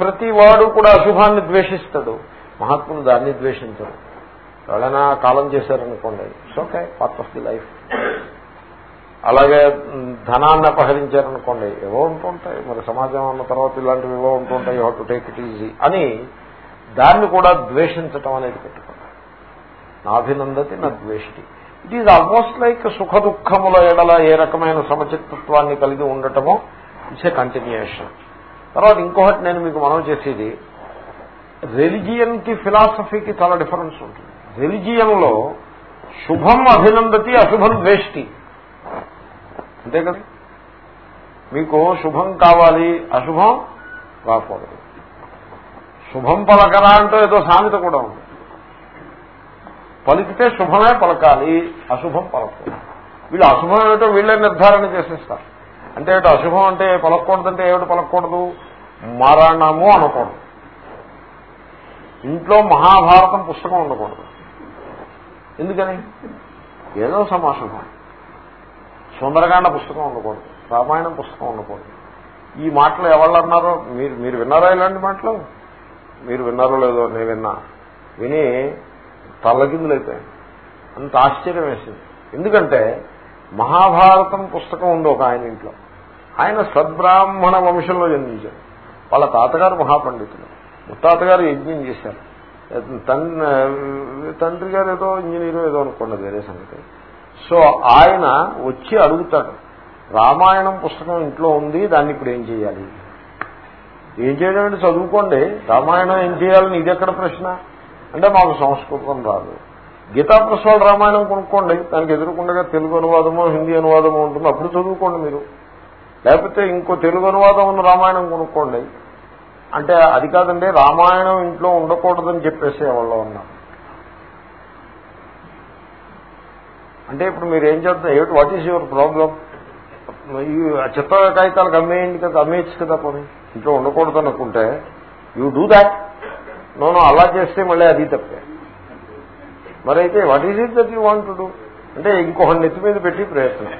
ప్రతి వాడు కూడా అశుభాన్ని ద్వేషిస్తాడు. మహాత్ములు దాన్ని ద్వేషించడు ఎవరైనా కాలం చేశారనుకోండి it's okay part of the life అలాగే ధనాన్ని అపహరించారనుకోండి ఏవో ఉంటుంటాయి మరి సమాజం అన్న తర్వాత ఇలాంటివి ఏవో ఉంటుంటాయి you to take it easy అని దాన్ని కూడా ద్వేషించటం అనేది పెట్టుకున్నాడు. నాభినందతి నా ద్వేష్టి. ఇట్ ఈజ్ ఆల్మోస్ట్ లైక్ సుఖ దుఃఖముల ఎడల ఏ రకమైన సమచిత్వాన్ని కలిగి ఉండటమో ఇట్స్ ఏ కంటిన్యూషన్ తర్వాత ఇంకొకటి నేను మీకు మనం చేసేది రెలిజియన్కి ఫిలాసఫీకి చాలా డిఫరెన్స్ ఉంటుంది. రెలిజియన్లో శుభం అభినందతి అశుభం ద్వేష్టి. అంతే కదా? మీకు శుభం కావాలి అశుభం రాకూడదు. శుభం పలకరా అంటూ ఏదో సామెత కూడా ఉంది. పలికితే శుభమే పలకాలి అశుభం పలకూడదు వీళ్ళు అశుభం ఏమిటో వీళ్ళే నిర్ధారణ చేసేస్తారు. అంటే ఏమిటో అశుభం అంటే పలకూడదంటే ఏమిటి పలకూడదు మరణము అనకూడదు. ఇంట్లో మహాభారతం పుస్తకం ఉండకూడదు. ఎందుకని? ఏదో సమాశుభం. సుందరకాండ పుస్తకం ఉండకూడదు. రామాయణం పుస్తకం ఉండకూడదు. ఈ మాటలు ఎవరు అన్నారో మీరు మీరు విన్నారా ఇలాంటి మాటలు? మీరు విన్నారో లేదో నేను విన్నా. విని తల్లకిందులైపోయాను అంత ఆశ్చర్యం వేసింది ఎందుకంటే మహాభారతం పుస్తకం ఉంది ఒక ఆయన ఇంట్లో. ఆయన సద్బ్రాహ్మణ వంశంలో జన్మించారు వాళ్ళ తాతగారు మహాపండితులు. ముత్తాతగారు యజ్ఞం చేశారు. తండ్రి గారు ఏదో ఇంజనీరు ఏదో అనుకోండి వేరే సంగతి. సో ఆయన వచ్చి అడుగుతాడు రామాయణం పుస్తకం ఇంట్లో ఉంది దాన్ని ఇప్పుడు ఏం చేయాలి? ఏం చేయడం అంటే చదువుకోండి. రామాయణం ఏం చేయాలని ఇది ఎక్కడ ప్రశ్న? అంటే మాకు సంస్కృతం రాదు. గీతా ప్రశ్నలు రామాయణం కొనుక్కోండి. దానికి ఎదురుకుండా తెలుగు అనువాదమో హిందీ అనువాదమో ఉంటుంది. అప్పుడు చదువుకోండి మీరు. లేకపోతే ఇంకో తెలుగు అనువాదం ఉన్న రామాయణం కొనుక్కోండి. అంటే అది కాదండి రామాయణం ఇంట్లో ఉండకూడదని చెప్పేసి వాళ్ళు ఉన్నారు. అంటే ఇప్పుడు మీరు ఏం చేస్తారు ఏమిటి? వాట్ ఈస్ యువర్ ప్రాబ్లం ఈ చిత్ర కాగితాలకు అమ్మేయండి కదా అమ్మేయచ్చు కదా పోనీ? ఇంట్లో ఉండకూడదు అనుకుంటే యూ డూ దాట్ నోనో అలా చేస్తే మళ్ళీ అది తప్పే. మరైతే what is it that you want do అంటే ఇంకొక నెత్తి మీద పెట్టి ప్రయత్నం.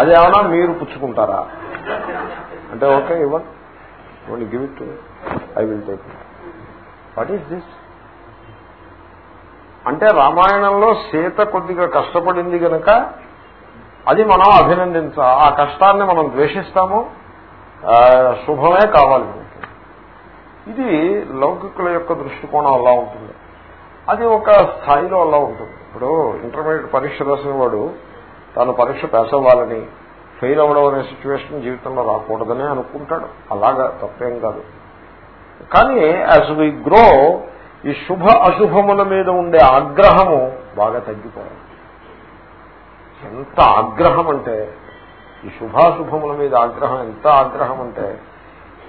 అదేమన్నా మీరు పుచ్చుకుంటారా? అంటే ఓకే ఇవ్వండి. Give it I will take what is this అంటే రామాయణంలో సీత కొద్దిగా కష్టపడింది గనక అది మనం అభినందించాలి ఆ కష్టాన్ని మనం ద్వేషిస్తాము శుభమే కావాలి ఇది లౌకికుల యొక్క దృష్టికోణం అలా ఉంటుంది. అది ఒక స్థాయిలో అలా ఉంటుంది. ఇప్పుడు ఇంటర్మీడియట్ పరీక్ష రాసిన వాడు తాను పరీక్ష పాస్ అవ్వాలని ఫెయిల్ అవ్వడం అనే సిచ్యువేషన్ జీవితంలో రాకూడదని అనుకుంటాడు. అలాగా తప్పేం కాదు. కానీ యాజ్ వి గ్రో ఈ శుభ అశుభముల మీద ఉండే ఆగ్రహము బాగా తగ్గిపోయింది ఎంత ఆగ్రహం అంటే ఈ శుభాశుభముల మీద ఆగ్రహం ఎంత ఆగ్రహం అంటే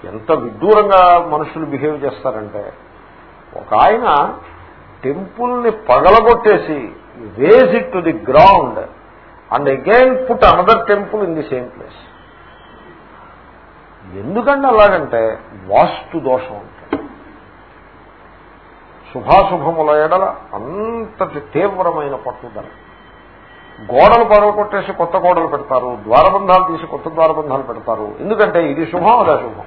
ఎంత విడ్డూరంగా మనుషులు బిహేవ్ చేస్తారంటే ఒక ఆయన టెంపుల్ని పగలగొట్టేసి raze it to the ground and again put another temple in the same place ఎందుకంటే అలాగంటే వాస్తు దోషం ఉంటుంది శుభాశుభముల ఎడల అంతటి తీవ్రమైన పట్టుదల. గోడలు పడగొట్టేసి కొత్త గోడలు పెడతారు ద్వారబంధాలు తీసి కొత్త ద్వారబంధాలు పెడతారు. ఎందుకంటే ఇది శుభం అదే శుభం?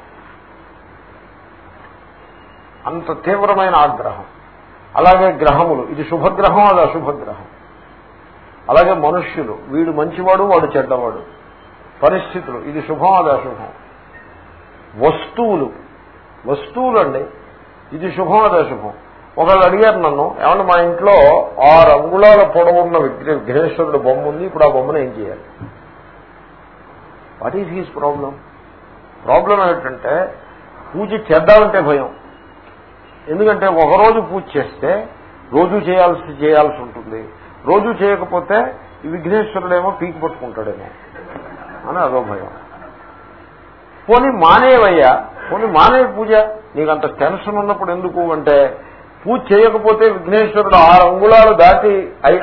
అంత తీవ్రమైన ఆగ్రహం. అలాగే గ్రహములు. ఇది శుభగ్రహం అది అశుభగ్రహం అలాగే మనుష్యులు. వీడు మంచివాడు వాడు చెడ్డవాడు. పరిస్థితులు. ఇది శుభం అది అశుభం వస్తువులు. వస్తువులు అండి ఇది శుభం అది అశుభం ఒకళ్ళు అడిగారు నన్ను ఏమన్నా మా ఇంట్లో ఆరు అంగుళాల పొడవున్న విఘ్నేశ్వరుడు బొమ్మ ఉంది ఇప్పుడు ఆ బొమ్మను ఏం చేయాలి? What is his problem problem ఏమిటంటే పూజ చేద్దామంటే భయం. ఎందుకంటే ఒకరోజు పూజ చేస్తే రోజు చేయాల్సి చేయాల్సి ఉంటుంది. రోజు చేయకపోతే ఈ విఘ్నేశ్వరుడేమో పీకి పట్టుకుంటాడేమో అని అదో భయం. పోనీ మానేవయ్యా? పోనీ మానే పూజ? నీకు అంత టెన్షన్ ఉన్నప్పుడు ఎందుకు అంటే పూజ చేయకపోతే విఘ్నేశ్వరుడు ఆరు అంగుళాలు దాటి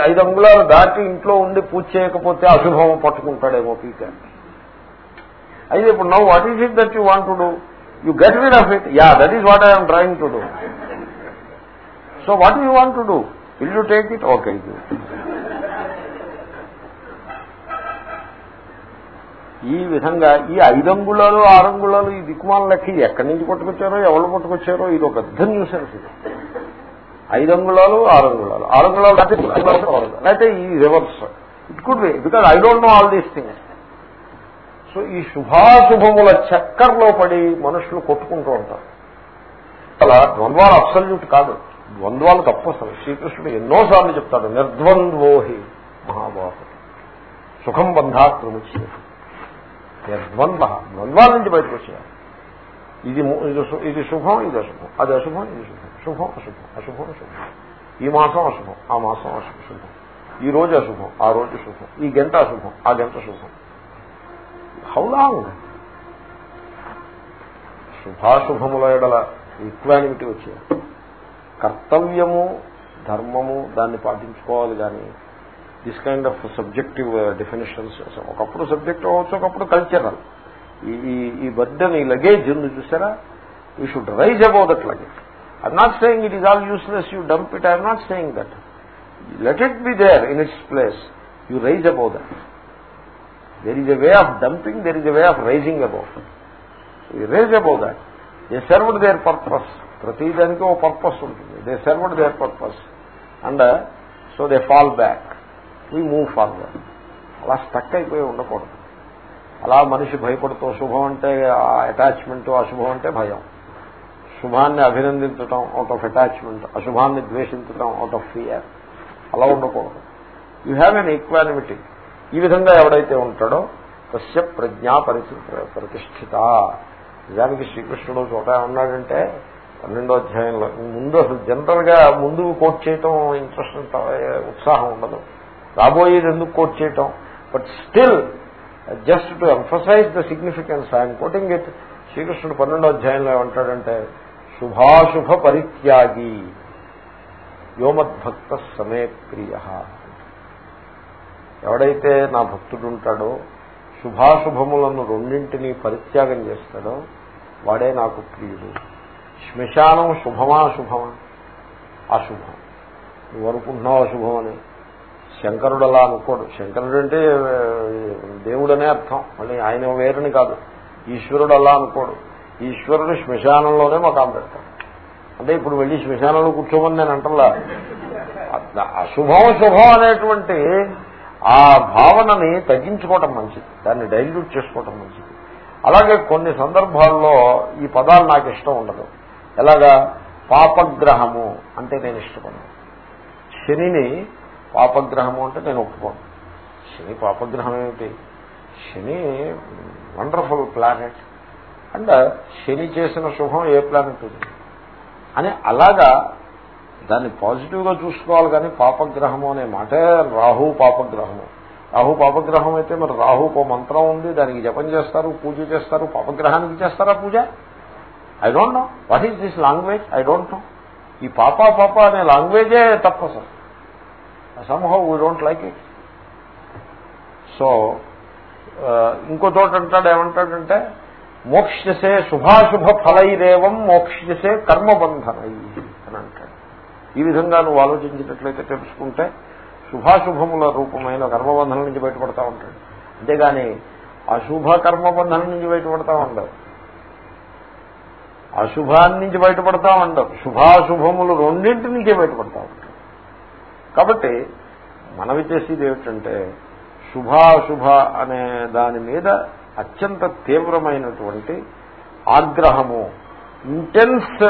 ఐదు అంగుళాలు దాటి ఇంట్లో ఉండి పూజ చేయకపోతే అశుభం పట్టుకుంటాడేమో పీక. అయితే ఇప్పుడు నవ్వు what is it that you want to do? You get rid of it. Yeah that is what I'm trying to do. So what you want to do? Will you take it? Okay ఈ విధంగా ఈ ఐదంగుళాలు ఆరంగుళాలు ఈ దిక్కుమాల లెక్క ఎక్కడి నుంచి పట్టుకొచ్చారో ఎవరు పట్టుకొచ్చారో ఇది ఒక పెద్ద న్యూసెన్స్ ఇది. ఐదు రంగుళాలు ఆరంగుళాలు అంగుళాలు లేకపోతే ఈ reverse it could be because I don't know all these things so ఈ శుభాశుభముల చక్కర్లో పడి మనుషులు కొట్టుకుంటూ ఉంటారు. అలా ద్వంద్వాలు అబ్సల్యూట్ కాదు. ద్వంద్వాలు తప్పు అసలు శ్రీకృష్ణుడు ఎన్నోసార్లు చెప్తాడు నిర్ద్వంద్వోహి మహాబాహు సుఖం బంధాత్ నిర్ద్వంద్వ. ద్వంద్వాల నుంచి బయటకు వచ్చేయాలి. ఇది ఇది శుభం ఇది అశుభం. అది అశుభం ఇది శుభం. శుభం అశుభం. అశుభం అశుభం. ఈ మాసం అశుభం ఆ మాసం అశుభం. ఈ రోజు అశుభం ఆ రోజు శుభం. ఈ గంట అశుభం ఆ గంట శుభం. హౌ లాంగ్ శుభాశుభముల ఎడల ఈక్వానిమిటీ వచ్చే కర్తవ్యము ధర్మము దాన్ని పాటించుకోవాలి కానీ this kind of subjective definitions ఒకప్పుడు సబ్జెక్ట్ అవ్వచ్చు ఒకప్పుడు కల్చరల్ ఈ ఈ బర్డెన్ ఈ లగేజ్ ఉంది చూసారా? You should rise above that luggage I'm not saying it is all useless you dump it I'm not saying that let it be there in its place you rise above that there is a way of dumping there is a way of rising above you rise above that they served their purpose ప్రతిదానికి ఓ purpose ఉంటుంది. They served their purpose and so they fall back we move forward అలా stuck అయిపోయి ఉండకూడదు. అలా మనిషి భయపడుతూ శుభం అంటే అటాచ్మెంట్ అశుభం అంటే భయం. శుభాన్ని అభినందించటం అవుట్ ఆఫ్ అటాచ్మెంట్ అశుభాన్ని ద్వేషించటం అవుట్ ఆఫ్ ఫియర్ అలా ఉండకూడదు. యూ హ్యావ్ ఎన్ ఈక్వానిమిటీ ఈ విధంగా ఎవడైతే ఉంటాడో తస్య ప్రజ్ఞా ప్రతిష్ఠిత. నిజానికి శ్రీకృష్ణుడు చోట ఉన్నాడంటే పన్నెండో అధ్యాయంలో ముందు అసలు జనరల్గా ముందు కోట్ చేయటం ఇంట్రెస్ట్ ఉత్సాహం ఉండదు. రాబోయేది ఎందుకు కోట్ చేయటం? But still just to emphasize the significance I'm quoting it శ్రీకృష్ణుడు పన్నెండో అధ్యాయంలో ఏమంటాడంటే శుభాశుభ పరిత్యాగి వ్యోమద్భక్త సమే ప్రియ. ఎవడైతే నా భక్తుడు ఉంటాడో శుభాశుభములను రెండింటినీ పరిత్యాగం చేస్తాడో వాడే నాకు ప్రియుడు. శ్మశానం శుభమా అశుభమా అశుభం. నువ్వు అనుకుంటున్నావు అశుభం అని శంకరుడు అలా అనుకోడు. శంకరుడు అంటే దేవుడనే అర్థం. మళ్ళీ ఆయన వేరుని కాదు. ఈశ్వరుడు అలా అనుకోడు. ఈశ్వరుడు శ్మశానంలోనే మకాం పెడతాడు. అంటే ఇప్పుడు వెళ్ళి శ్మశానంలో కూర్చోమని నేను అంటలా. అశుభం శుభం అనేటువంటి ఆ భావనని తగ్గించుకోవటం మంచిది. దాన్ని డైల్యూట్ చేసుకోవటం మంచిది. అలాగే కొన్ని సందర్భాల్లో ఈ పదాలు నాకు ఇష్టం ఉండదు. ఎలాగా? పాపగ్రహము అంటే నేను ఇష్టపడను. శనిని పాపగ్రహము అంటే నేను ఒప్పుకోను. శని పాపగ్రహం ఏమిటి? Shani wonderful planet. And Shani చేసిన శుభం ఏ ప్లానెట్? ఉంది అని అలాగా దాన్ని పాజిటివ్గా చూసుకోవాలి కానీ పాపగ్రహము అనే మాటే రాహు పాపగ్రహము. రాహు పాపగ్రహం అయితే మరి రాహుకు మంత్రం ఉంది దానికి జపం చేస్తారు పూజ చేస్తారు పాపగ్రహానికి చేస్తారా puja? I don't know what is this language I don't know ఈ పాప పాప అనే లాంగ్వేజే తప్ప sir. Somehow we don't like it so ఇంకో చోట అంటాడు ఏమంటాడంటే మోక్షసే శుభాశుభ ఫలైరేవం మోక్షసే కర్మబంధనై అని అంటాడు. ఈ విధంగా నువ్వు ఆలోచించినట్లయితే తెలుసుకుంటే శుభాశుభముల రూపమైన కర్మబంధనం నుంచి బయటపడతా ఉంటాడు. అంతేగాని అశుభ కర్మబంధనం నుంచి బయటపడతా ఉండవు. అశుభాన్ని నుంచి బయటపడతా ఉండవు. శుభాశుభములు రెండింటి నుంచే బయటపడతా ఉంటాయి. కాబట్టి మనవి చేసేది ఏమిటంటే శుభాశుభ అనే దాని మీద అత్యంత తీవ్రమైనటువంటి ఆగ్రహము ఇంటెన్స్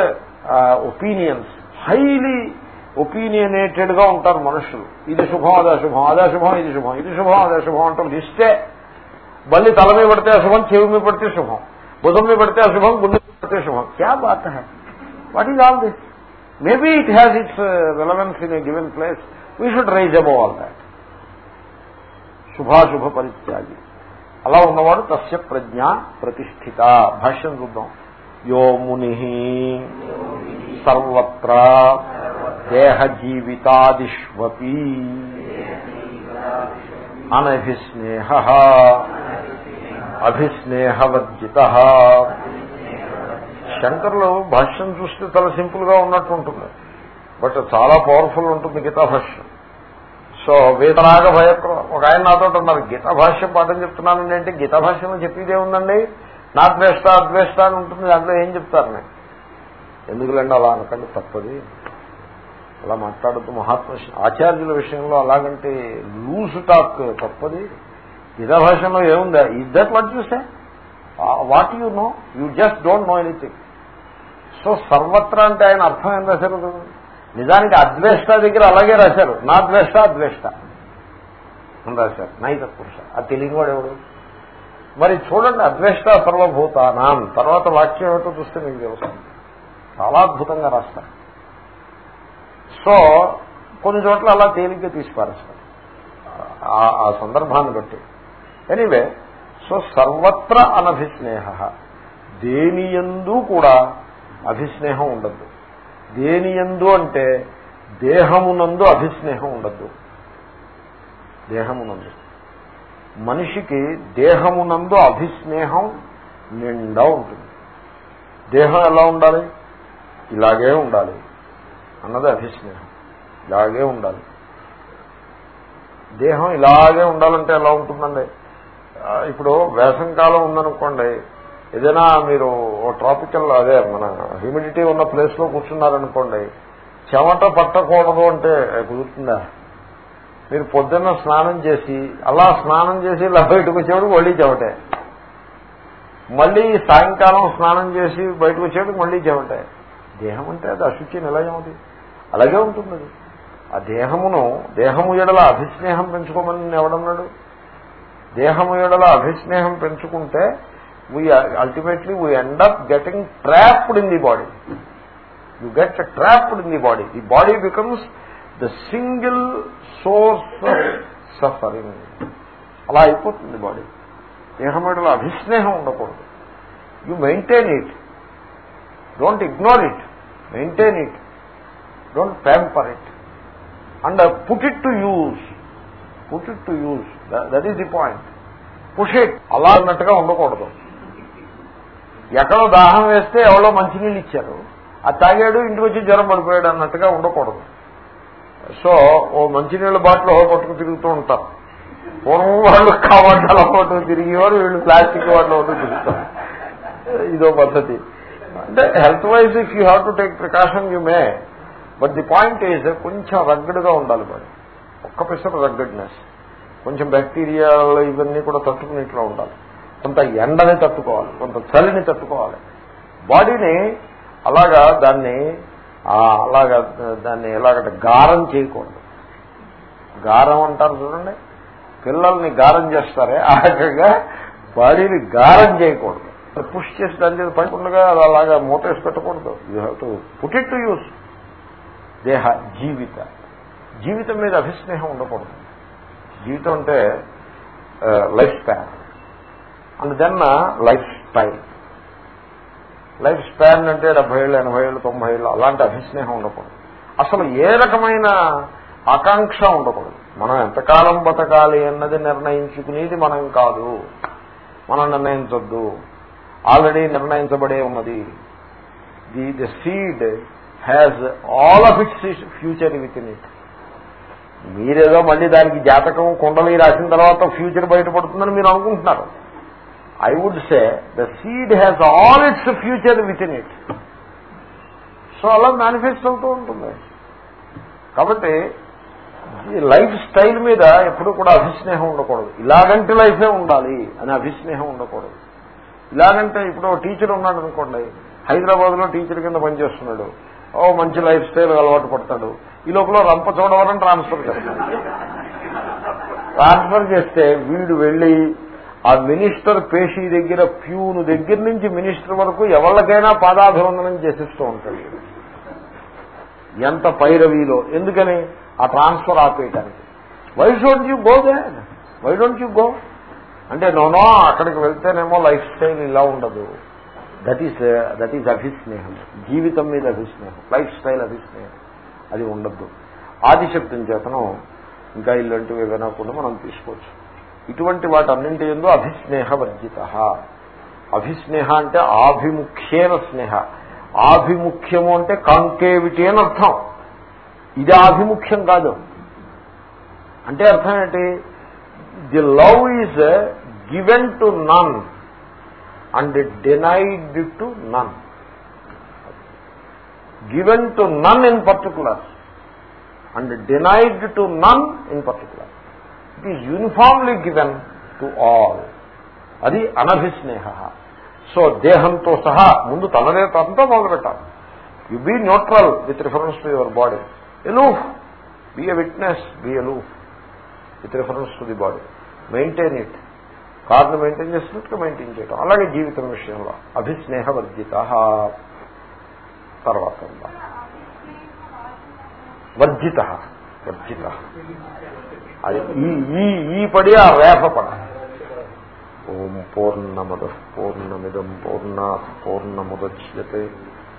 ఒపీనియన్స్ హైలీ ఒపీనియనేటెడ్గా ఉంటారు మనుషులు. ఇది శుభం అదే శుభం అదే శుభం ఇది శుభం ఇది శుభం అదే శుభం అంటాం ఇస్తే బల్లి తల మీద పడితే అశుభం చెవి మీద పడితే శుభం భుజం మీద పడితే అశుభం గుండె పడితే శుభం. క్యా బాత high? What is all this? Maybe it has its relevance in a given place we should rise above all that శుభాశుభ పరిత్యాగి అలా ఉన్నవాడు తస్య ప్రజ్ఞ ప్రతిష్ఠిత. భాష్యం చూద్దాం. యో ముని సర్వత్రా దేహజీవితాదిష్వపి. అనభిస్నేహ. అభిస్నేహవర్జిత. శంకర్లు భాష్యం చూస్తే చాలా సింపుల్గా ఉన్నట్టు ఉంటుంది బట్ చాలా పవర్ఫుల్ ఉంటుంది గీతా భాష్యం. సో వేతరాగ భయక్రో ఒక ఆయన నాతో ఉన్నారు గీతా భాష్యం పాఠం చెప్తున్నానండి అంటే గీతా భాష్యంలో చెప్పేదే ఉందండి. నా ద్వేష్ట అద్వేష్ట అని ఉంటుంది దాంట్లో ఏం చెప్తారు నేను ఎందుకులండి అలా అనకండి తప్పది. అలా మాట్లాడుతూ మహాత్మ ఆచార్యుల విషయంలో అలాగంటే లూజ్ టాక్ తప్పది. గీతా భాషలో ఏముందా? ఇద్దరు వాట్ చూసే what you know? You just don't know anything. So సర్వత్రా అంటే ఆయన అర్థం ఏం రాశారు? నిజానికి అద్వేష్ట దగ్గర అలాగే రాశారు. నా ద్వేష్ట అద్వేష్ట అని రాశారు. నైత పురుష. అది తెలియని వాడు ఎవడు? మరి చూడండి అద్వేష్ట సర్వభూతానాం. తర్వాత వాక్యం ఏమిటో చూస్తే మీకు తెలుస్తుంది. చాలా అద్భుతంగా రాస్తారు. సో కొన్ని చోట్ల అలా తేలిగ్గా తీసిపారేస్తారు. ఆ సందర్భాన్ని బట్టి. ఎనీవే సో సర్వత్ర అనభిస్నేహ. దేనియందు కూడా అభిస్నేహం ఉండద్దు. దేని ఎందు అంటే దేహమునందు అభిస్నేహం ఉండద్దు. దేహమునందు. మనిషికి దేహమునందు అభిస్నేహం నిండా ఉంటుంది. దేహం ఎలా ఉండాలి? ఇలాగే ఉండాలి. అన్నది అభిస్నేహం. ఇలాగే ఉండాలి. దేహం ఇలాగే ఉండాలంటే ఎలా ఉంటుందండి? ఇప్పుడు వేసంకాలం ఉందనుకోండి ఏదైనా మీరు ఓ ట్రాపికల్ అదే మన హ్యూమిడిటీ ఉన్న ప్లేస్లో కూర్చున్నారనుకోండి చెమట పట్టకూడదు అంటే కుదురుతుందా? మీరు పొద్దున్న స్నానం చేసి అలా స్నానం చేసి ఇలా బయటకు వచ్చేవాడు మళ్ళీ చెమటే. మళ్ళీ సాయంకాలం స్నానం చేసి బయటకు వచ్చేవాడు మళ్ళీ చెమటే. దేహం అంటే అది అశుచి నిలయమది అలాగే ఉంటుంది అది. ఆ దేహమును దేహము ఎడల అభిస్నేహం పెంచుకోమని ఎవడన్నాడు? దేహము ఎడల అభిస్నేహం పెంచుకుంటే we ultimately we end up getting trapped in the body you get trapped in the body the body becomes the single source of suffering అలా అయిపోతుంది బాడీ దేహం ఎడల అభిస్నేహం ఉండకూడదు you maintain it don't ignore it maintain it don't pamper it and put it to use put it to use that is the point push it అలా అన్నట్టుగా ఉండకూడదు. ఎక్కడో దాహం వేస్తే ఎవరో మంచినీళ్ళు ఇచ్చారు. అది తాగాడు ఇంటికి వచ్చి జ్వరం పడిపోయాడు అన్నట్టుగా ఉండకూడదు. సో ఓ మంచినీళ్ళ బాటిల్ పట్టుకు తిరుగుతూ ఉంటారు. పూర్వం వాళ్ళు కావడాల పట్టుకు తిరిగేవారు వీళ్ళు ప్లాస్టిక్ వాటిలో ఒకటి తిరుగుతారు. ఇదో పద్ధతి. అంటే health wise if you have to take precaution you may but the point is కొంచెం రగ్గడ్గా ఉండాలి మరి. ఒక్క పిసర్ రగ్గడ్నెస్ కొంచెం బ్యాక్టీరియాలు ఇవన్నీ కూడా తట్టుకునేట్లో ఉండాలి. కొంత ఎండని తట్టుకోవాలి కొంత చలిని తట్టుకోవాలి. బాడీని అలాగా దాన్ని అలాగా దాన్ని ఎలాగంటే గారం చేయకూడదు. గారం అంటారు చూడండి. పిల్లల్ని గారం చేస్తారే ఆ రకంగా బాడీని గారం చేయకూడదు. పుష్ చేసి దాని చేసి పడకుండా అలాగా మూటేసి పెట్టకూడదు. You have to put it to use దేహ జీవిత. జీవితం మీద అభిస్నేహం ఉండకూడదు. జీవితం అంటే life span and then life style life span అంటే డెబ్బై ఏళ్ళు ఎనభై ఏళ్ళు తొంభై ఏళ్ళు అలాంటి అభిస్నేహం ఉండకూడదు. అసలు ఏ రకమైన ఆకాంక్ష ఉండకూడదు. మనం ఎంతకాలం బతకాలి అన్నది నిర్ణయించుకునేది మనం కాదు. మనం నిర్ణయించొద్దు. ఆల్రెడీ నిర్ణయించబడే ఉన్నది. The the seed has all of its future with in it మీరేదో మళ్ళీ దానికి జాతకం కుండలి రాసిన తర్వాత ఫ్యూచర్ బయటపడుతుందని మీరు అనుకుంటున్నారు. I would say the seed has all its future with in it so అలా మేనిఫెస్ట్ అవుతూ ఉంటుంది. కాబట్టి లైఫ్ స్టైల్ మీద ఎప్పుడు కూడా అభిస్నేహం ఉండకూడదు. ఇలాగంటే లైఫే ఉండాలి అని అభిస్నేహం ఉండకూడదు. ఇలాగంటే ఇప్పుడు టీచర్ ఉన్నాడు అనుకోండి. హైదరాబాద్లో టీచర్ కింద పనిచేస్తున్నాడు. ఓ మంచి లైఫ్ స్టైల్ అలవాటు పడతాడు. ఈ లోపల రంప చూడవరం ట్రాన్స్ఫర్ చేస్తాడు. ట్రాన్స్ఫర్ చేస్తే వీడు వెళ్ళి ఆ మినిస్టర్ పేషీ దగ్గర ప్యూను దగ్గర నుంచి మినిస్టర్ వరకు ఎవరికైనా పాదాభివందనం చేసిస్తూ ఉంటాడు. ఎంత పైరవీలో. ఎందుకని? ఆ transfer ఆపేయటానికి. Why don't you go there why don't you go అంటే నోనో అక్కడికి వెళ్తేనేమో లైఫ్ స్టైల్ ఇలా ఉండదు. దట్ ఈస్ దట్ ఈస్ అభిస్నేహం. జీవితం మీద అభిస్నేహం. Life style అభిస్నేహం. అది ఉండద్దు. ఆదిశక్తిని చేతను ఇంకా ఇలాంటివి ఏవైనా కూడా మనం తీసుకోవచ్చు. ఇటువంటి వాటన్నింటి ఎందు అభిస్నేహ వర్జిత. అభిస్నేహ అంటే ఆభిముఖ్యేన స్నేహ. ఆభిముఖ్యము అంటే కాంకేవిటీ అని అర్థం. ఇది ఆభిముఖ్యం కాదు. అంటే అర్థం ఏంటి? The love is given to none and denied to none. Given to none in particular and denied to none in particular. It is uniformly given to all అది అనభిస్నేహ. సో దేహంతో సహా ముందు తననే తనతో మొదలుపెట్టాలి. You be neutral with reference to your body aloof be a witness be aloof with reference to the body maintain it కార్ను maintain చేసినట్టుగా maintain చేయటం. అలాగే జీవితం విషయంలో అభిస్నేహ వర్జిత తర్వాత వర్జిత. వర్జిత. అది ఈ ఈ ఈ పడి ఆ రేఫ పడ ఓం పూర్ణమద పూర్ణమిదం పూర్ణా పూర్ణముద్యతే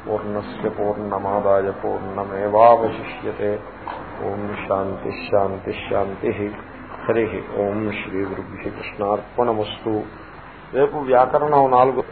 పూర్ణస్ పూర్ణమాదాయ పూర్ణమేవాశిష్యతే ఓం శాంతి శాంతి శాంతి. హరి ఓం శ్రీ గురుభ్య కృష్ణార్పణమస్తు రేపు వ్యాకరణం నాలుగు.